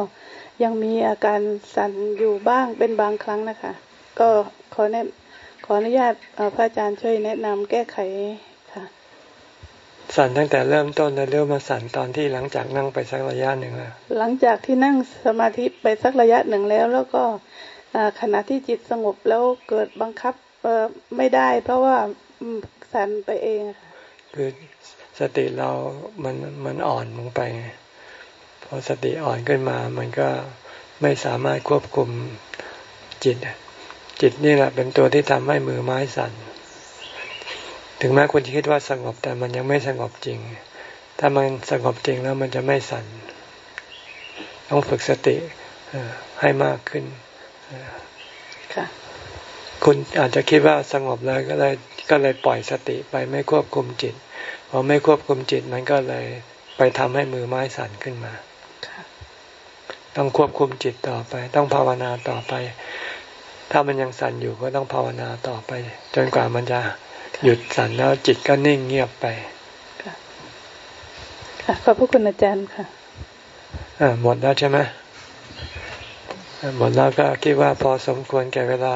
ยังมีอาการสั่นอยู่บ้างเป็นบางครั้งนะคะ ก็ขอแนะขออนุญาตพระอาจารย์ช่วยแนะนำแก้ไข สั่นตั้งแต่เริ่มต้นแล้วเริ่มมาสั่นตอนที่หลังจากนั่งไปสักระยะหนึ่งแล้วหลังจากที่นั่งสมาธิไปสักระยะหนึ่งแล้ว แล้วก็ขณะที่จิตสงบแล้วเกิดบังคับไม่ได้ เพราะว่าสั่นไปเองคือสติเรามันมันอ่อนลงไปพอสติอ่อนขึ้นมา มันก็ไม่สามารถควบคุมจิต จิตนี่แหละเป็นตัวที่ทำให้มือไม้สั่น ถึงแม้คุณจะคิดว่าสงบแต่มันยังไม่สงบจริง ถ้ามันสงบจริงแล้วมันจะไม่สั่น ต้องฝึกสติให้มากขึ้นคุณอาจจะคิดว่าสงบแล้วก็เลยก็เลยปล่อยสติไปไม่ควบคุมจิตพอไม่ควบคุมจิตมันก็เลยไปทำให้มือไม้สั่นขึ้นมาต้องควบคุมจิตต่อไป ต้องภาวนาต่อไป ถ้ามันยังสั่นอยู่ก็ต้องภาวนาต่อไป จนกว่ามันจะ หยุดสั่นแล้วจิตก็นิ่งเงียบไปค่ะขอบพระคุณอาจารย์ค่ะอ่าหมดแล้วใช่ไหมหมดแล้วก็คิดว่าพอสมควรแก่เวลา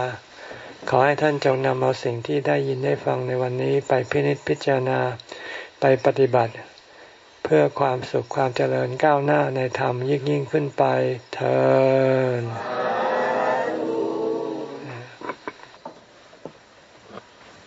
ขอให้ท่านจงนำเอาสิ่งที่ได้ยินได้ฟังในวันนี้ไปพินิจพิจารณาไปปฏิบัติ เพื่อความสุขความเจริญก้าวหน้าในธรรมยิ่งยิ่งขึ้นไปเธอ